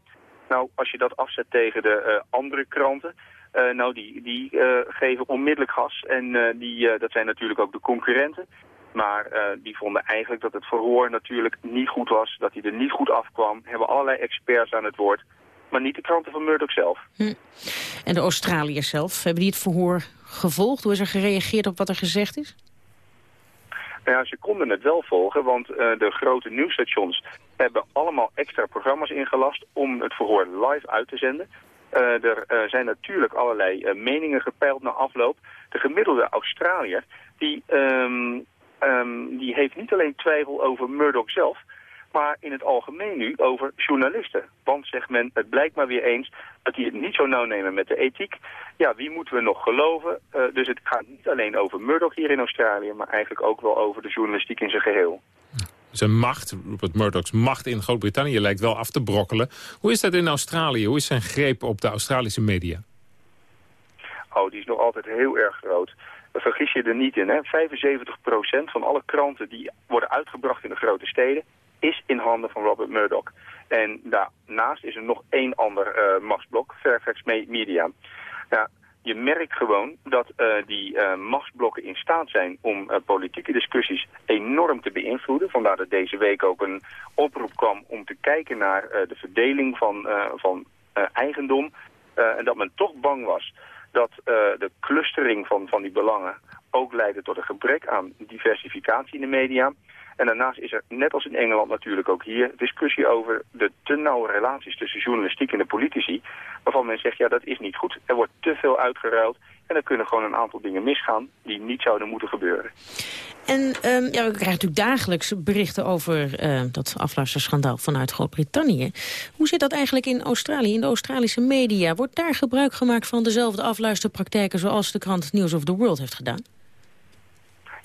Nou, als je dat afzet tegen de uh, andere kranten, uh, nou, die, die geven onmiddellijk gas en die, dat zijn natuurlijk ook de concurrenten. Maar die vonden eigenlijk dat het verhoor natuurlijk niet goed was, dat hij er niet goed afkwam. Hebben allerlei experts aan het woord maar niet de kranten van Murdoch zelf. Hm. En de Australiërs zelf, hebben die het verhoor gevolgd? Hoe is er gereageerd op wat er gezegd is? Nou ja, ze konden het wel volgen, want uh, de grote nieuwsstations hebben allemaal extra programma's ingelast om het verhoor live uit te zenden. Uh, er uh, zijn natuurlijk allerlei meningen gepeild na afloop. De gemiddelde Australiër, die, um, um, die heeft niet alleen twijfel over Murdoch zelf, maar in het algemeen nu over journalisten. Want, zegt men, het blijkt maar weer eens dat die het niet zo nauw nemen met de ethiek. Ja, wie moeten we nog geloven? Uh, dus het gaat niet alleen over Murdoch hier in Australië, maar eigenlijk ook wel over de journalistiek in zijn geheel. Zijn macht, Rupert Murdoch's macht in Groot-Brittannië lijkt wel af te brokkelen. Hoe is dat in Australië? Hoe is zijn greep op de Australische media? Oh, die is nog altijd heel erg groot. Vergis je er niet in, hè? 75% van alle kranten die worden uitgebracht in de grote steden is in handen van Robert Murdoch. En daarnaast is er nog één ander uh, machtsblok, Fairfax Media. Ja, je merkt gewoon dat uh, die uh, machtsblokken in staat zijn om politieke discussies enorm te beïnvloeden. Vandaar dat deze week ook een oproep kwam om te kijken naar de verdeling van, van eigendom. en dat men toch bang was dat de clustering van, van die belangen ook leidde tot een gebrek aan diversificatie in de media. En daarnaast is er, net als in Engeland natuurlijk ook hier, discussie over de te nauwe relaties tussen journalistiek en de politici. Waarvan men zegt, ja dat is niet goed. Er wordt te veel uitgeruild en er kunnen gewoon een aantal dingen misgaan die niet zouden moeten gebeuren. En um, ja, we krijgen natuurlijk dagelijks berichten over uh, dat afluisterschandaal vanuit Groot-Brittannië. Hoe zit dat eigenlijk in Australië, in de Australische media? Wordt daar gebruik gemaakt van dezelfde afluisterpraktijken zoals de krant News of the World heeft gedaan?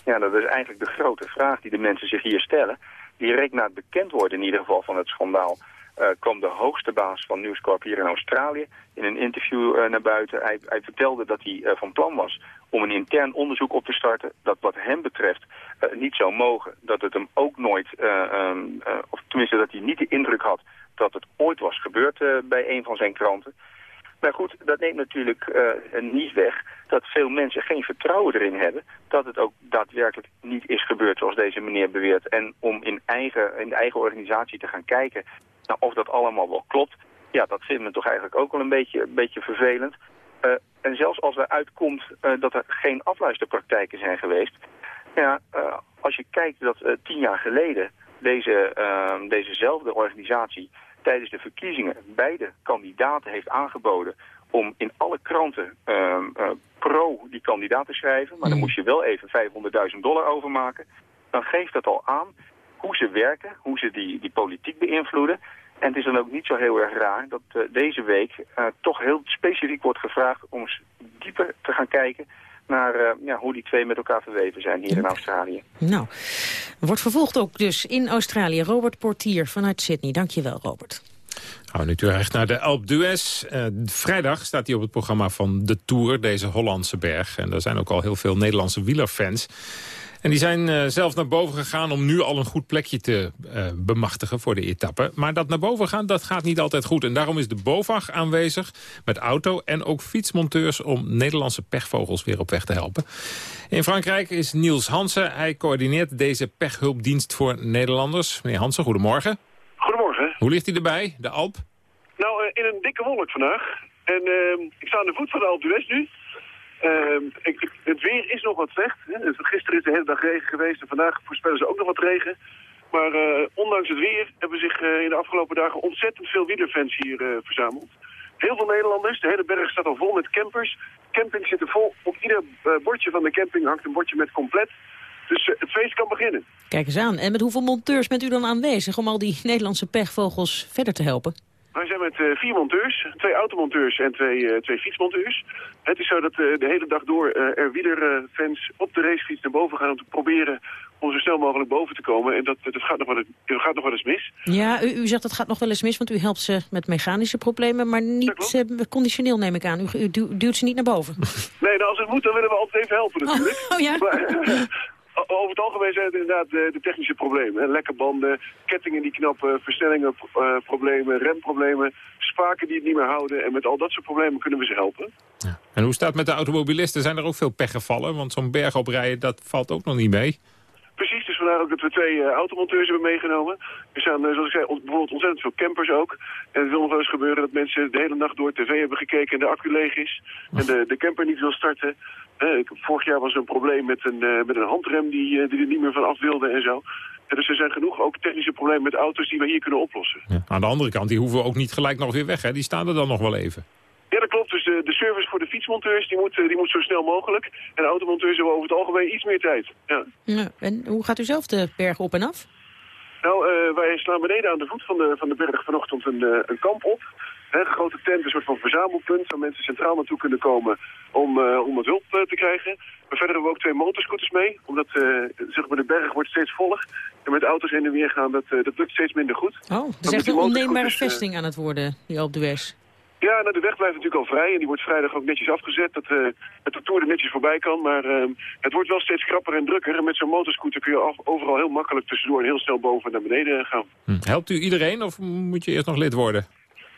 Ja, dat is eigenlijk de grote vraag die de mensen zich hier stellen. Direct na het bekend worden in ieder geval van het schandaal... Uh, kwam de hoogste baas van News Corp hier in Australië in een interview uh, naar buiten. Hij, hij, vertelde dat hij uh, van plan was om een intern onderzoek op te starten. Dat wat hem betreft niet zou mogen. Dat het hem ook nooit, um, of tenminste dat hij niet de indruk had dat het ooit was gebeurd bij een van zijn kranten. Maar goed, dat neemt natuurlijk uh, niet weg dat veel mensen geen vertrouwen erin hebben... dat het ook daadwerkelijk niet is gebeurd zoals deze meneer beweert. En om in, eigen, in de eigen organisatie te gaan kijken nou, of dat allemaal wel klopt... ja, dat vindt men toch eigenlijk ook wel een beetje, een beetje vervelend. Uh, en zelfs als er uitkomt uh, dat er geen afluisterpraktijken zijn geweest... ja, als je kijkt dat tien jaar geleden deze, dezezelfde organisatie tijdens de verkiezingen beide kandidaten heeft aangeboden om in alle kranten uh, uh, pro die kandidaat te schrijven. Maar dan moest je wel even 500.000 dollar overmaken. Dan geeft dat al aan hoe ze werken, hoe ze die, die politiek beïnvloeden. En het is dan ook niet zo heel erg raar dat uh, deze week uh, toch heel specifiek wordt gevraagd om eens dieper te gaan kijken naar uh, ja, hoe die twee met elkaar verweven zijn hier in Australië. Nou, wordt vervolgd ook dus in Australië. Robert Portier vanuit Sydney. Dankjewel, Robert. Gaan we nu terug naar de Alpe d'Huez. Uh, vrijdag staat hij op het programma van de Tour, deze Hollandse berg. En daar zijn ook al heel veel Nederlandse wielerfans. En die zijn uh, zelf naar boven gegaan om nu al een goed plekje te uh, bemachtigen voor de etappe. Maar dat naar boven gaan, dat gaat niet altijd goed. En daarom is de BOVAG aanwezig met auto en ook fietsmonteurs... om Nederlandse pechvogels weer op weg te helpen. In Frankrijk is Niels Hansen. Hij coördineert deze pechhulpdienst voor Nederlanders. Meneer Hansen, goedemorgen. Goedemorgen. Hoe ligt hij erbij, de Alp? Nou, uh, in een dikke wolk vandaag. En uh, ik sta aan de voet van de Alp d'Huez nu. Ik, het weer is nog wat slecht. Hè. Gisteren is de hele dag regen geweest en vandaag voorspellen ze ook nog wat regen. Maar ondanks het weer hebben zich in de afgelopen dagen ontzettend veel wielerfans hier verzameld. Heel veel Nederlanders. De hele berg staat al vol met campers. Camping zit er vol. Op ieder bordje van de camping hangt een bordje met compleet. Dus het feest kan beginnen. Kijk eens aan. En met hoeveel monteurs bent u dan aanwezig om al die Nederlandse pechvogels verder te helpen? Wij zijn met uh, vier monteurs, twee automonteurs en twee, uh, twee fietsmonteurs. Het is zo dat de hele dag door er wielerfans op de racefiets naar boven gaan om te proberen om zo snel mogelijk boven te komen. En dat, dat, gaat, nog wel, dat gaat nog wel eens mis. Ja, u, u zegt dat gaat nog wel eens mis, want u helpt ze met mechanische problemen, maar niet conditioneel neem ik aan. U, u, duwt ze niet naar boven. Nee, nou, als het moet, dan willen we altijd even helpen natuurlijk. Oh, oh ja? Maar, over het algemeen zijn het inderdaad de, de technische problemen. Lekke banden, kettingen die knappen, versnellingen uh, problemen, remproblemen, spaken die het niet meer houden. En met al dat soort problemen kunnen we ze helpen. Ja. En hoe staat het met de automobilisten? Zijn er ook veel pechgevallen? Want zo'n berg oprijden, dat valt ook nog niet mee. Precies, dus vandaar ook dat we twee uh, automonteurs hebben meegenomen. Er staan, uh, zoals ik zei, bijvoorbeeld ontzettend veel campers ook. En het wil nog wel eens gebeuren dat mensen de hele nacht door tv hebben gekeken en de accu leeg is. En de, de camper niet wil starten. Vorig jaar was er een probleem met een, uh, met een handrem die, die er niet meer van af wilde en zo. Dus er zijn genoeg ook technische problemen met auto's die we hier kunnen oplossen. Ja. Aan de andere kant, die hoeven ook niet gelijk nog weer weg. Hè? Die staan er dan nog wel even. Klopt. Dus de, de service voor de fietsmonteurs die moet, die moet zo snel mogelijk. En de automonteurs hebben over het algemeen iets meer tijd. Ja. ja en hoe gaat u zelf de berg op en af? Nou, wij slaan beneden aan de voet van de, van de berg vanochtend een, een kamp op. Een grote tent, een soort van verzamelpunt waar mensen centraal naartoe kunnen komen om, om wat hulp te krijgen. Maar verder hebben we ook twee motorscooters mee, omdat zeg maar de berg wordt steeds voller. En met auto's heen en weer gaan, dat, dat lukt steeds minder goed. Oh, dat is echt een onneembare vesting aan het worden, die Alpe d'Huez. Ja, nou, de weg blijft natuurlijk al vrij en die wordt vrijdag ook netjes afgezet, dat uh, het de Tour er netjes voorbij kan. Maar uh, het wordt wel steeds krapper en drukker en met zo'n motorscooter kun je af, overal heel makkelijk tussendoor en heel snel boven naar beneden gaan. Hm. Helpt u iedereen of moet je eerst nog lid worden?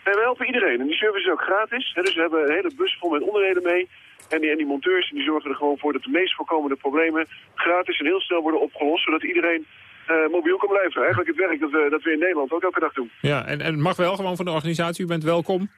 Nee, wel, helpen iedereen. En die service is ook gratis. Hè, dus we hebben een hele bus vol met onderdelen mee. En die, en die monteurs die zorgen er gewoon voor dat de meest voorkomende problemen gratis en heel snel worden opgelost. Zodat iedereen eh, mobiel kan blijven. Eigenlijk het werk dat we, dat we in Nederland ook elke dag doen. Ja, en, en mag wel gewoon van de organisatie. U bent welkom.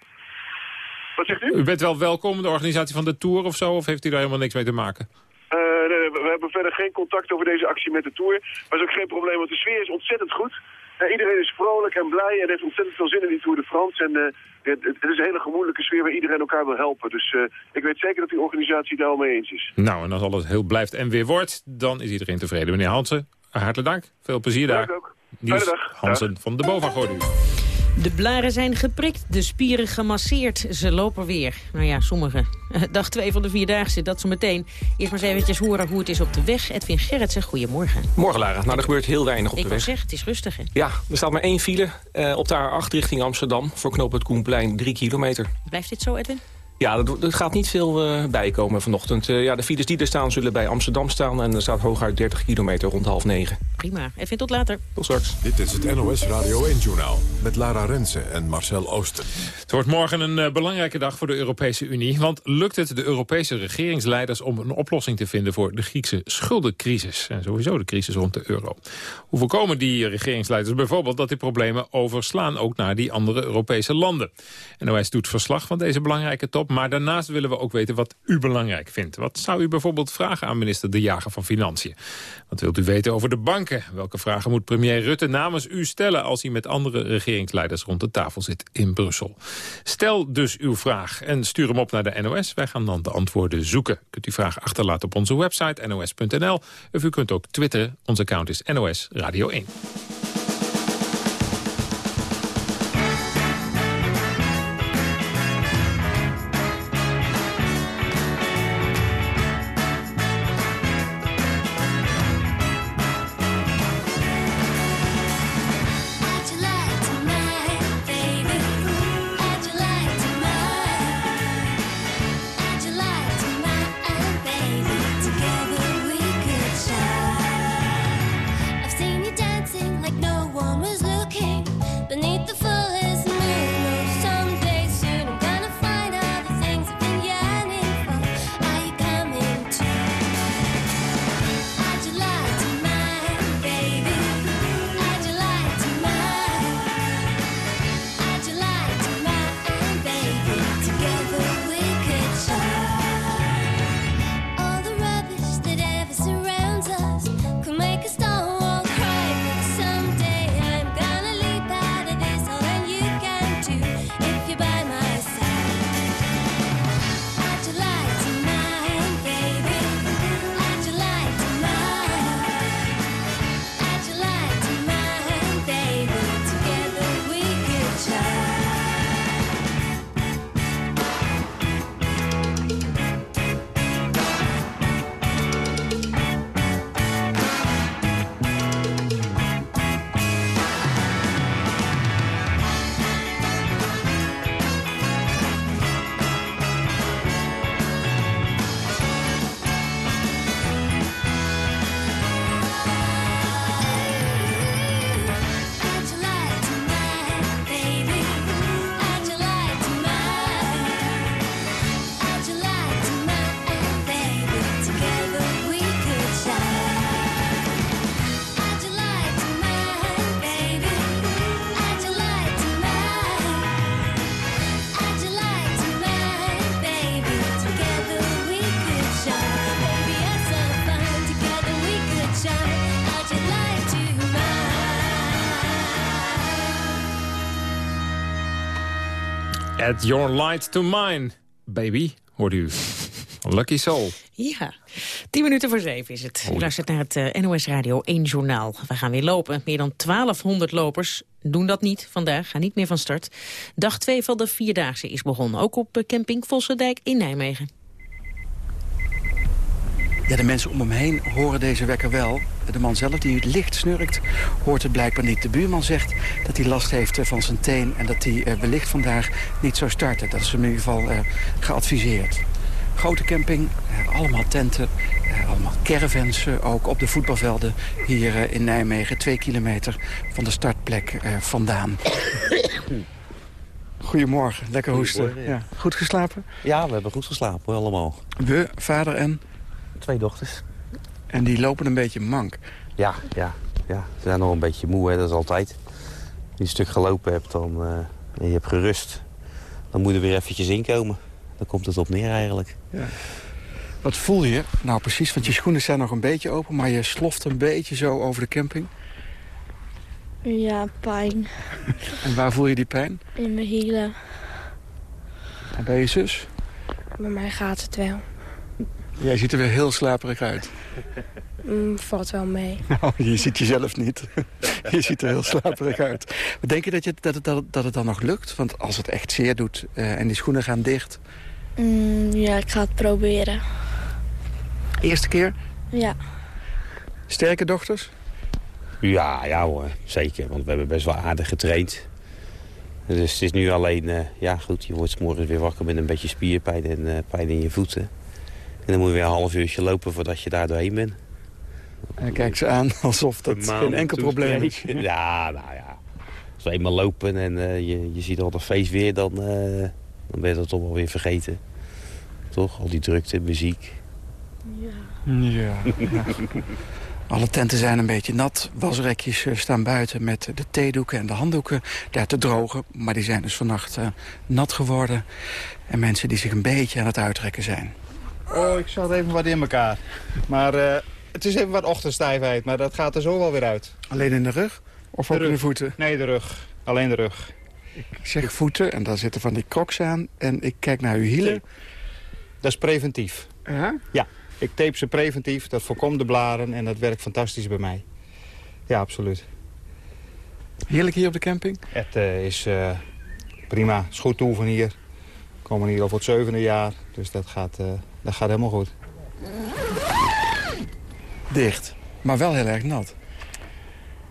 Wat zegt u? U bent wel welkom, de organisatie van de Tour of zo? Of heeft u daar helemaal niks mee te maken? Nee, nee, we, hebben verder geen contact over deze actie met de Tour. Maar is ook geen probleem, want de sfeer is ontzettend goed. Eh, iedereen is vrolijk en blij en heeft ontzettend veel zin in die Tour de France. En eh, het, het is een hele gemoedelijke sfeer waar iedereen elkaar wil helpen. Dus ik weet zeker dat die organisatie daar al mee eens is. Nou, en als alles heel blijft en weer wordt, dan is iedereen tevreden. Meneer Hansen, hartelijk dank. Veel plezier daar. Dank ook. Niels. Hansen van de BOVA. De blaren zijn geprikt, de spieren gemasseerd. Ze lopen weer. Nou ja, sommigen. Dag 2 van de Vierdaagse, dat zo meteen. Eerst maar eens eventjes horen hoe het is op de weg. Edwin Gerritsen, goedemorgen. Morgen, Lara. Nou, er gebeurt heel weinig op Ik de weg. zeggen, het is rustig, hè? Ja, er staat maar één file eh, op de A8 richting Amsterdam... voor knooppunt Koenplein, drie kilometer. Blijft dit zo, Edwin? Ja, er, er gaat niet veel eh, bijkomen vanochtend. Eh, ja, de files die er staan zullen bij Amsterdam staan... en er staat hooguit 30 kilometer rond half negen. Prima. Edwin, tot later. Tot straks. Dit is het NOS Radio 1-journaal met Lara Rensen en Marcel Oosten. Het wordt morgen een eh, belangrijke dag voor de Europese Unie. Want lukt het de Europese regeringsleiders om een oplossing te vinden... voor de Griekse schuldencrisis en sowieso de crisis rond de euro? Hoe voorkomen die regeringsleiders bijvoorbeeld dat die problemen overslaan... ook naar die andere Europese landen? NOS doet verslag van deze belangrijke top... maar daarnaast willen we ook weten wat u belangrijk vindt. Wat zou u bijvoorbeeld vragen aan minister De Jager van Financiën? Wat wilt u weten over de banken? Welke vragen moet premier Rutte namens u stellen... als hij met andere regeringsleiders rond de tafel zit in Brussel? Stel dus uw vraag en stuur hem op naar de NOS. Wij gaan dan de antwoorden zoeken. Kunt u vragen achterlaten op onze website nos.nl. Of u kunt ook twitteren. Ons account is NOS Radio 1. Add your light to mine, baby, hoort u. Lucky Soul. Ja, tien minuten voor zeven is het. U luistert naar het eh, NOS Radio 1 Journaal. We gaan weer lopen. Meer dan 1200 lopers doen dat niet vandaag, gaan niet meer van start. Dag 2 van de Vierdaagse is begonnen. Ook op eh, camping Vossendijk in Nijmegen. Ja, de mensen om hem heen horen deze wekker wel. De man zelf, die licht snurkt, hoort het blijkbaar niet. De buurman zegt dat hij last heeft eh, van zijn teen... en dat hij eh, wellicht vandaag niet zou starten. Dat is hem in ieder geval eh, geadviseerd. Grote camping, allemaal tenten, allemaal caravans ook op de voetbalvelden hier in Nijmegen. Twee kilometer van de startplek vandaan. Goedemorgen, lekker hoesten. Ja. Goed geslapen? Ja, we hebben goed geslapen, allemaal. We, vader en? Twee dochters. En die lopen een beetje mank. Ja, ja, ja. Ze zijn nog een beetje moe, hè, dat is altijd. Als je een stuk gelopen hebt dan, eh, en je hebt gerust, dan moet je er weer eventjes inkomen. Dan komt het op neer eigenlijk. Ja. Wat voel je? Nou precies, want je schoenen zijn nog een beetje open... maar je sloft een beetje zo over de camping. Ja, pijn. En waar voel je die pijn? In mijn hielen. En bij je zus? Bij mij gaat het wel. Jij ziet er weer heel slaperig uit. Mm, valt wel mee. Nou, je ziet jezelf niet. je ziet er heel slaperig uit. Maar denk je dat, je, dat, het, dat, het- dat het dan nog lukt? Want als het echt zeer doet eh, en die schoenen gaan dicht... Mm, ja, ik ga het proberen. Eerste keer? Ja. Sterke dochters? Ja, ja hoor, zeker. Want we hebben best wel aardig getraind. Dus het is nu alleen, eh, ja goed, je wordt 's morgens weer wakker met een beetje spierpijn en eh, pijn in je voeten. En dan moet je weer een half uurtje lopen voordat je daar doorheen bent. En kijk ze aan alsof dat geen enkel probleem is. Ja, nou ja. Als we eenmaal lopen en eh, je, je ziet al dat feest weer, dan, eh, dan ben je dat toch wel weer vergeten. Toch? Al die drukte, muziek. Ja. Alle tenten zijn een beetje nat. Wasrekjes eh, staan buiten met de theedoeken en de handdoeken daar te drogen. Maar die zijn dus vannacht eh, nat geworden. En mensen die zich een beetje aan het uitrekken zijn. Oh, ik zat even wat in elkaar. Maar eh, het is even wat ochtendstijfheid, maar dat gaat er zo wel weer uit. Alleen in de rug? Of ook in de voeten? Nee, de rug. Alleen de rug. Ik zeg voeten en daar zitten van die crocs aan. En ik kijk naar uw hielen. Dat is preventief. Ja? Ja, ik tape ze preventief. Dat voorkomt de blaren en dat werkt fantastisch bij mij. Ja, absoluut. Heerlijk hier op de camping? Het eh, is eh, prima. Het is goed toe van hier. We komen hier al voor het zevende jaar. Dus dat gaat, dat gaat helemaal goed. Dicht. Maar wel heel erg nat.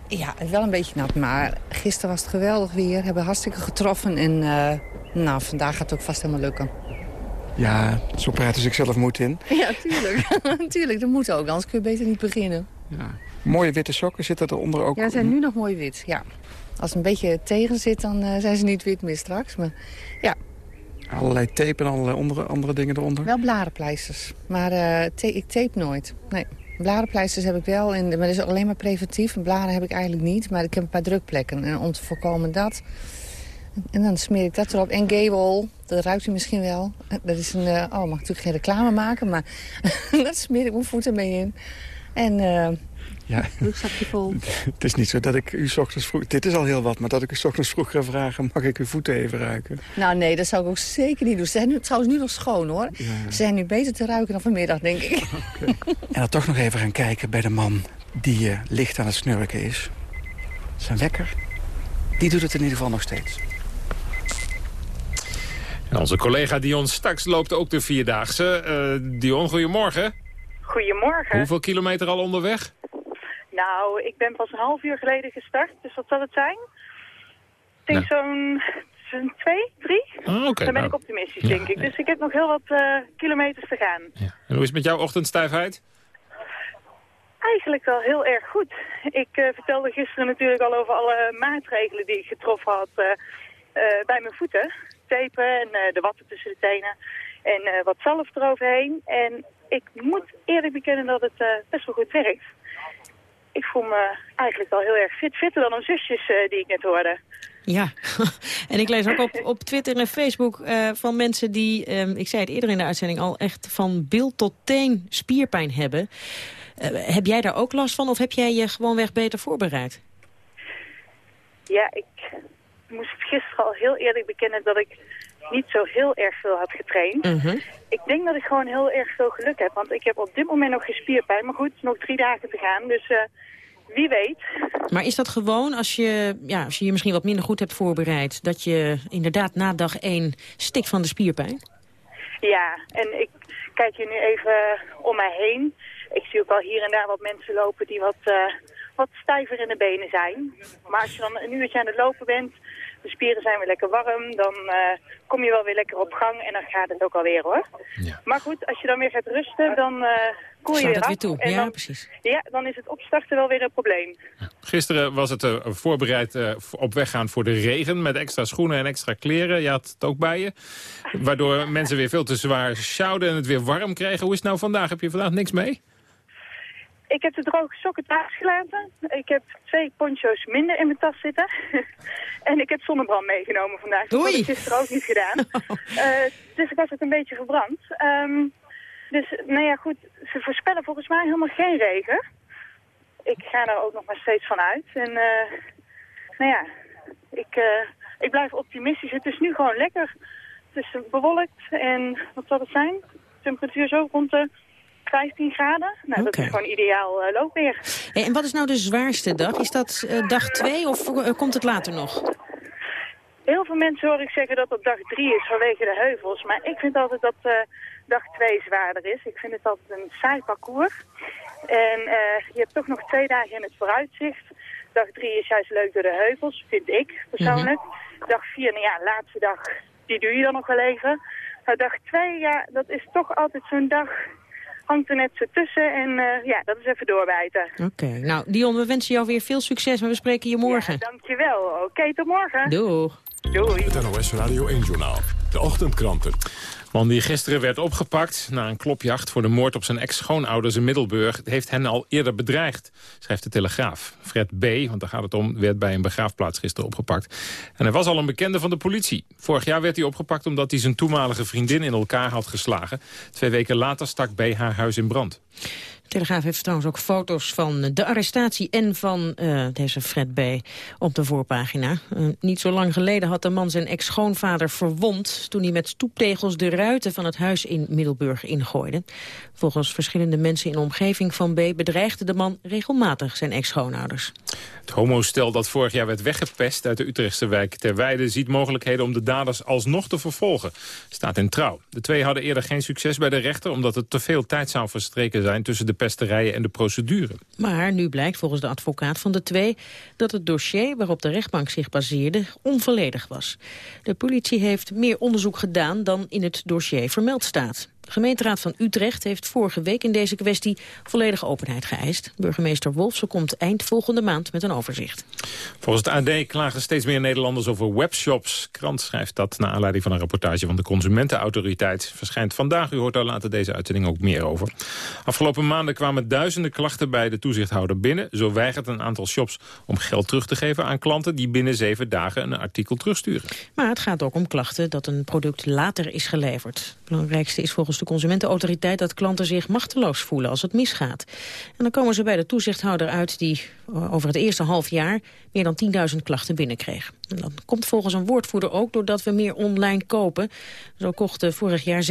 Ja, wel een beetje nat, maar gisteren was het geweldig weer. Hebben hartstikke getroffen en eh, nou, vandaag gaat het ook vast helemaal lukken. Ja, zo praten ze zichzelf moed in. Ja, tuurlijk. tuurlijk, dat moet ook, anders kun je beter niet beginnen. Mooie witte sokken zitten eronder ook. Ja, ze zijn nu nog mooi wit, ja. Als het een beetje tegen zit, dan eh, zijn ze niet wit meer straks. Maar ja, Allerlei tape en allerlei andere, andere dingen eronder. wel blarenpleisters. Maar eh, ta- ik tape nooit. Nee, blarenpleisters heb ik wel, maar dat is alleen maar preventief. En blaren heb ik eigenlijk niet, maar ik heb een paar drukplekken. En om te voorkomen dat... En dan smeer ik dat erop. En Gable, dat ruikt u misschien wel. Dat is een... eh, oh, mag natuurlijk geen reclame maken, maar... dat smeer ik mijn voeten mee in. En eh Ja. rugzakje vol. Het is niet zo dat ik u 's ochtends vroeg... Dit is al heel wat, maar dat ik u 's ochtends vroeg ga vragen... mag ik uw voeten even ruiken? Nou nee, dat zou ik ook zeker niet doen. Ze zijn nu, trouwens nu nog schoon hoor. Ze zijn nu beter te ruiken dan vanmiddag, denk ik. En dan toch nog even gaan kijken bij de man die eh, licht aan het snurken is. Zijn wekker, die doet het in ieder geval nog steeds. En onze collega Dion Staks loopt ook de Vierdaagse. Eh Dion, goedemorgen. Goedemorgen. Hoeveel kilometer al onderweg? Nou, ik ben pas een half uur geleden gestart, dus wat zal het zijn? Ik denk zo'n zo'n twee, drie. Ah, oké, Dan ben nou. ik optimistisch, Ja, denk ik. Dus ik heb nog heel wat eh, kilometers te gaan. En hoe is het met jouw ochtendstijfheid? Eigenlijk wel heel erg goed. Ik eh, vertelde gisteren natuurlijk al over alle maatregelen die ik getroffen had eh, bij mijn voeten. Tapen en de watten tussen de tenen en wat zalf eroverheen. En ik moet eerlijk bekennen dat het best wel goed werkt. Ik voel me eigenlijk wel heel erg fit. Fitter dan mijn zusjes eh, die ik net hoorde. Ja, en ik lees ook op, op Twitter en Facebook eh, van mensen die, ehm, ik zei het eerder in de uitzending al, echt van bil tot teen spierpijn hebben. Eh, heb jij daar ook last van of heb jij je gewoonweg beter voorbereid? Ja, ik moest gisteren al heel eerlijk bekennen dat ik niet zo heel erg veel had getraind. Ik denk dat ik gewoon heel erg veel geluk heb, want ik heb op dit moment nog geen spierpijn. Maar goed, nog drie dagen te gaan, dus eh, wie weet. Maar is dat gewoon als je, ja, als je je misschien wat minder goed hebt voorbereid... dat je inderdaad na dag één stik van de spierpijn? Ja, en ik kijk hier nu even om mij heen. Ik zie ook al hier en daar wat mensen lopen die wat, eh, wat stijver in de benen zijn. Maar als je dan een uurtje aan het lopen bent, de spieren zijn weer lekker warm, dan eh, kom je wel weer lekker op gang en dan gaat het ook alweer hoor. Maar goed, als je dan weer gaat rusten, dan eh koel je weer het af. weer toe. En Ja, dan, precies. Ja, dan is het opstarten wel weer een probleem. Gisteren was het eh, voorbereid eh, op weggaan voor de regen... met extra schoenen en extra kleren. Je had het ook bij je. Waardoor mensen weer veel te zwaar sjouwden en het weer warm kregen. Hoe is het nou vandaag? Heb je vandaag niks mee? Ik heb de droge sokken thuis gelaten. Ik heb twee poncho's minder in mijn tas zitten. En ik heb zonnebrand meegenomen vandaag. Dat had ik gisteren ook niet gedaan. Eh, dus ik was het een beetje verbrand. Ehm, dus, nou ja, goed. Ze voorspellen volgens mij helemaal geen regen. Ik ga daar ook nog maar steeds van uit. En, eh, nou ja, ik, eh, ik blijf optimistisch. Het is nu gewoon lekker. Het is bewolkt en wat zal het zijn? Temperatuur zo rond de 15 graden. Nou, dat is gewoon ideaal eh, loopweer. En wat is nou de zwaarste dag? Is dat eh, dag 2 of eh, komt het later nog? Heel veel mensen hoor ik zeggen dat het dag 3 is vanwege de heuvels. Maar ik vind altijd dat dag 2 zwaarder is. Ik vind het altijd een saai parcours. En je hebt toch nog twee dagen in het vooruitzicht. Dag 3 is juist leuk door de heuvels, vind ik persoonlijk. Dag 4, nou ja, laatste dag, die doe je dan nog wel even. Maar dag 2, ja, dat is toch altijd zo'n dag, hangt er net zo tussen. En eh, ja, dat is even doorbijten. Oké, nou Dion, we wensen jou weer veel succes, maar we spreken je morgen. Dankjewel. Oké, tot morgen. Doeg. Doei. Het NOS Radio 1-journaal. De ochtendkranten. Man die gisteren werd opgepakt na een klopjacht voor de moord op zijn ex-schoonouders in Middelburg... heeft hen al eerder bedreigd, schrijft de Telegraaf. Fred B., want daar gaat het om, werd bij een begraafplaats gisteren opgepakt. En hij was al een bekende van de politie. Vorig jaar werd hij opgepakt omdat hij zijn toenmalige vriendin in elkaar had geslagen. Twee weken later stak B. haar huis in brand. De Telegraaf heeft trouwens ook foto's van de arrestatie en van eh, deze Fred B. op de voorpagina. Eh, niet zo lang geleden had de man zijn ex-schoonvader verwond... toen hij met stoeptegels de ruiten van het huis in Middelburg ingooide. Volgens verschillende mensen in de omgeving van B... bedreigde de man regelmatig zijn ex-schoonouders. Het homostel dat vorig jaar werd weggepest uit de Utrechtse wijk Terweide... ziet mogelijkheden om de daders alsnog te vervolgen. Staat in trouw. De twee hadden eerder geen succes bij de rechter... omdat er te veel tijd zou verstreken zijn tussen de pesterijen en de procedure. Maar nu blijkt volgens de advocaat van de twee... dat het dossier waarop de rechtbank zich baseerde onvolledig was. De politie heeft meer onderzoek gedaan dan in het dossier vermeld staat. De gemeenteraad van Utrecht heeft vorige week in deze kwestie volledige openheid geëist. Burgemeester Wolfsen komt eind volgende maand met een overzicht. Volgens het AD klagen steeds meer Nederlanders over webshops. Krant schrijft dat naar aanleiding van een rapportage van de Consumentenautoriteit. Verschijnt vandaag, u hoort daar later deze uitzending ook meer over. Afgelopen maanden kwamen duizenden klachten bij de toezichthouder binnen. Zo weigert een aantal shops om geld terug te geven aan klanten... die binnen zeven dagen een artikel terugsturen. Maar het gaat ook om klachten dat een product later is geleverd. Het belangrijkste is volgens de Consumentenautoriteit... dat klanten zich machteloos voelen als het misgaat. En dan komen ze bij de toezichthouder uit die eh, over het eerste half jaar... meer dan 10.000 klachten binnenkreeg. En dat komt volgens een woordvoerder ook doordat we meer online kopen. Zo kochten vorig jaar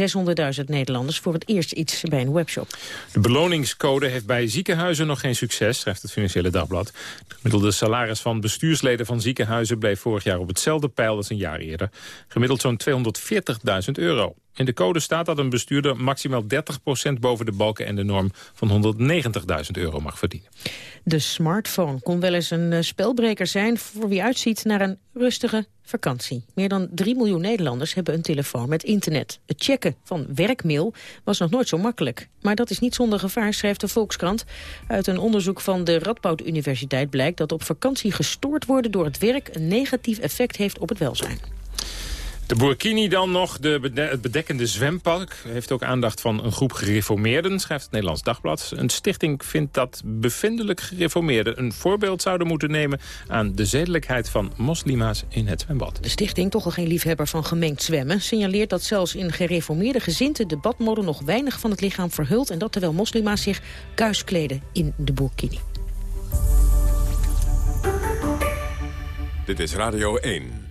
600.000 Nederlanders voor het eerst iets bij een webshop. De beloningscode heeft bij ziekenhuizen nog geen succes, schrijft het Financiële Dagblad. Het gemiddelde salaris van bestuursleden van ziekenhuizen bleef vorig jaar op hetzelfde pijl als een jaar eerder. Gemiddeld zo'n 240.000 euro. In de code staat dat een bestuurder maximaal 30% boven de balken en de norm van 190.000 euro mag verdienen. De smartphone kon wel eens een eh, spelbreker zijn voor wie uitziet naar een rustige vakantie. Meer dan 3 miljoen Nederlanders hebben een telefoon met internet. Het checken van werkmail was nog nooit zo makkelijk. Maar dat is niet zonder gevaar, schrijft de Volkskrant. Uit een onderzoek van de Radboud Universiteit blijkt dat op vakantie gestoord worden door het werk een negatief effect heeft op het welzijn. De Burkini dan nog, de bede- het bedekkende zwempark... heeft ook aandacht van een groep gereformeerden, schrijft het Nederlands Dagblad. Een stichting vindt dat bevindelijk gereformeerden... een voorbeeld zouden moeten nemen aan de zedelijkheid van moslima's in het zwembad. De stichting, toch al geen liefhebber van gemengd zwemmen... signaleert dat zelfs in gereformeerde gezinten de badmode nog weinig van het lichaam verhult... en dat terwijl moslima's zich kuis kleden in de burkini. Dit is Radio 1.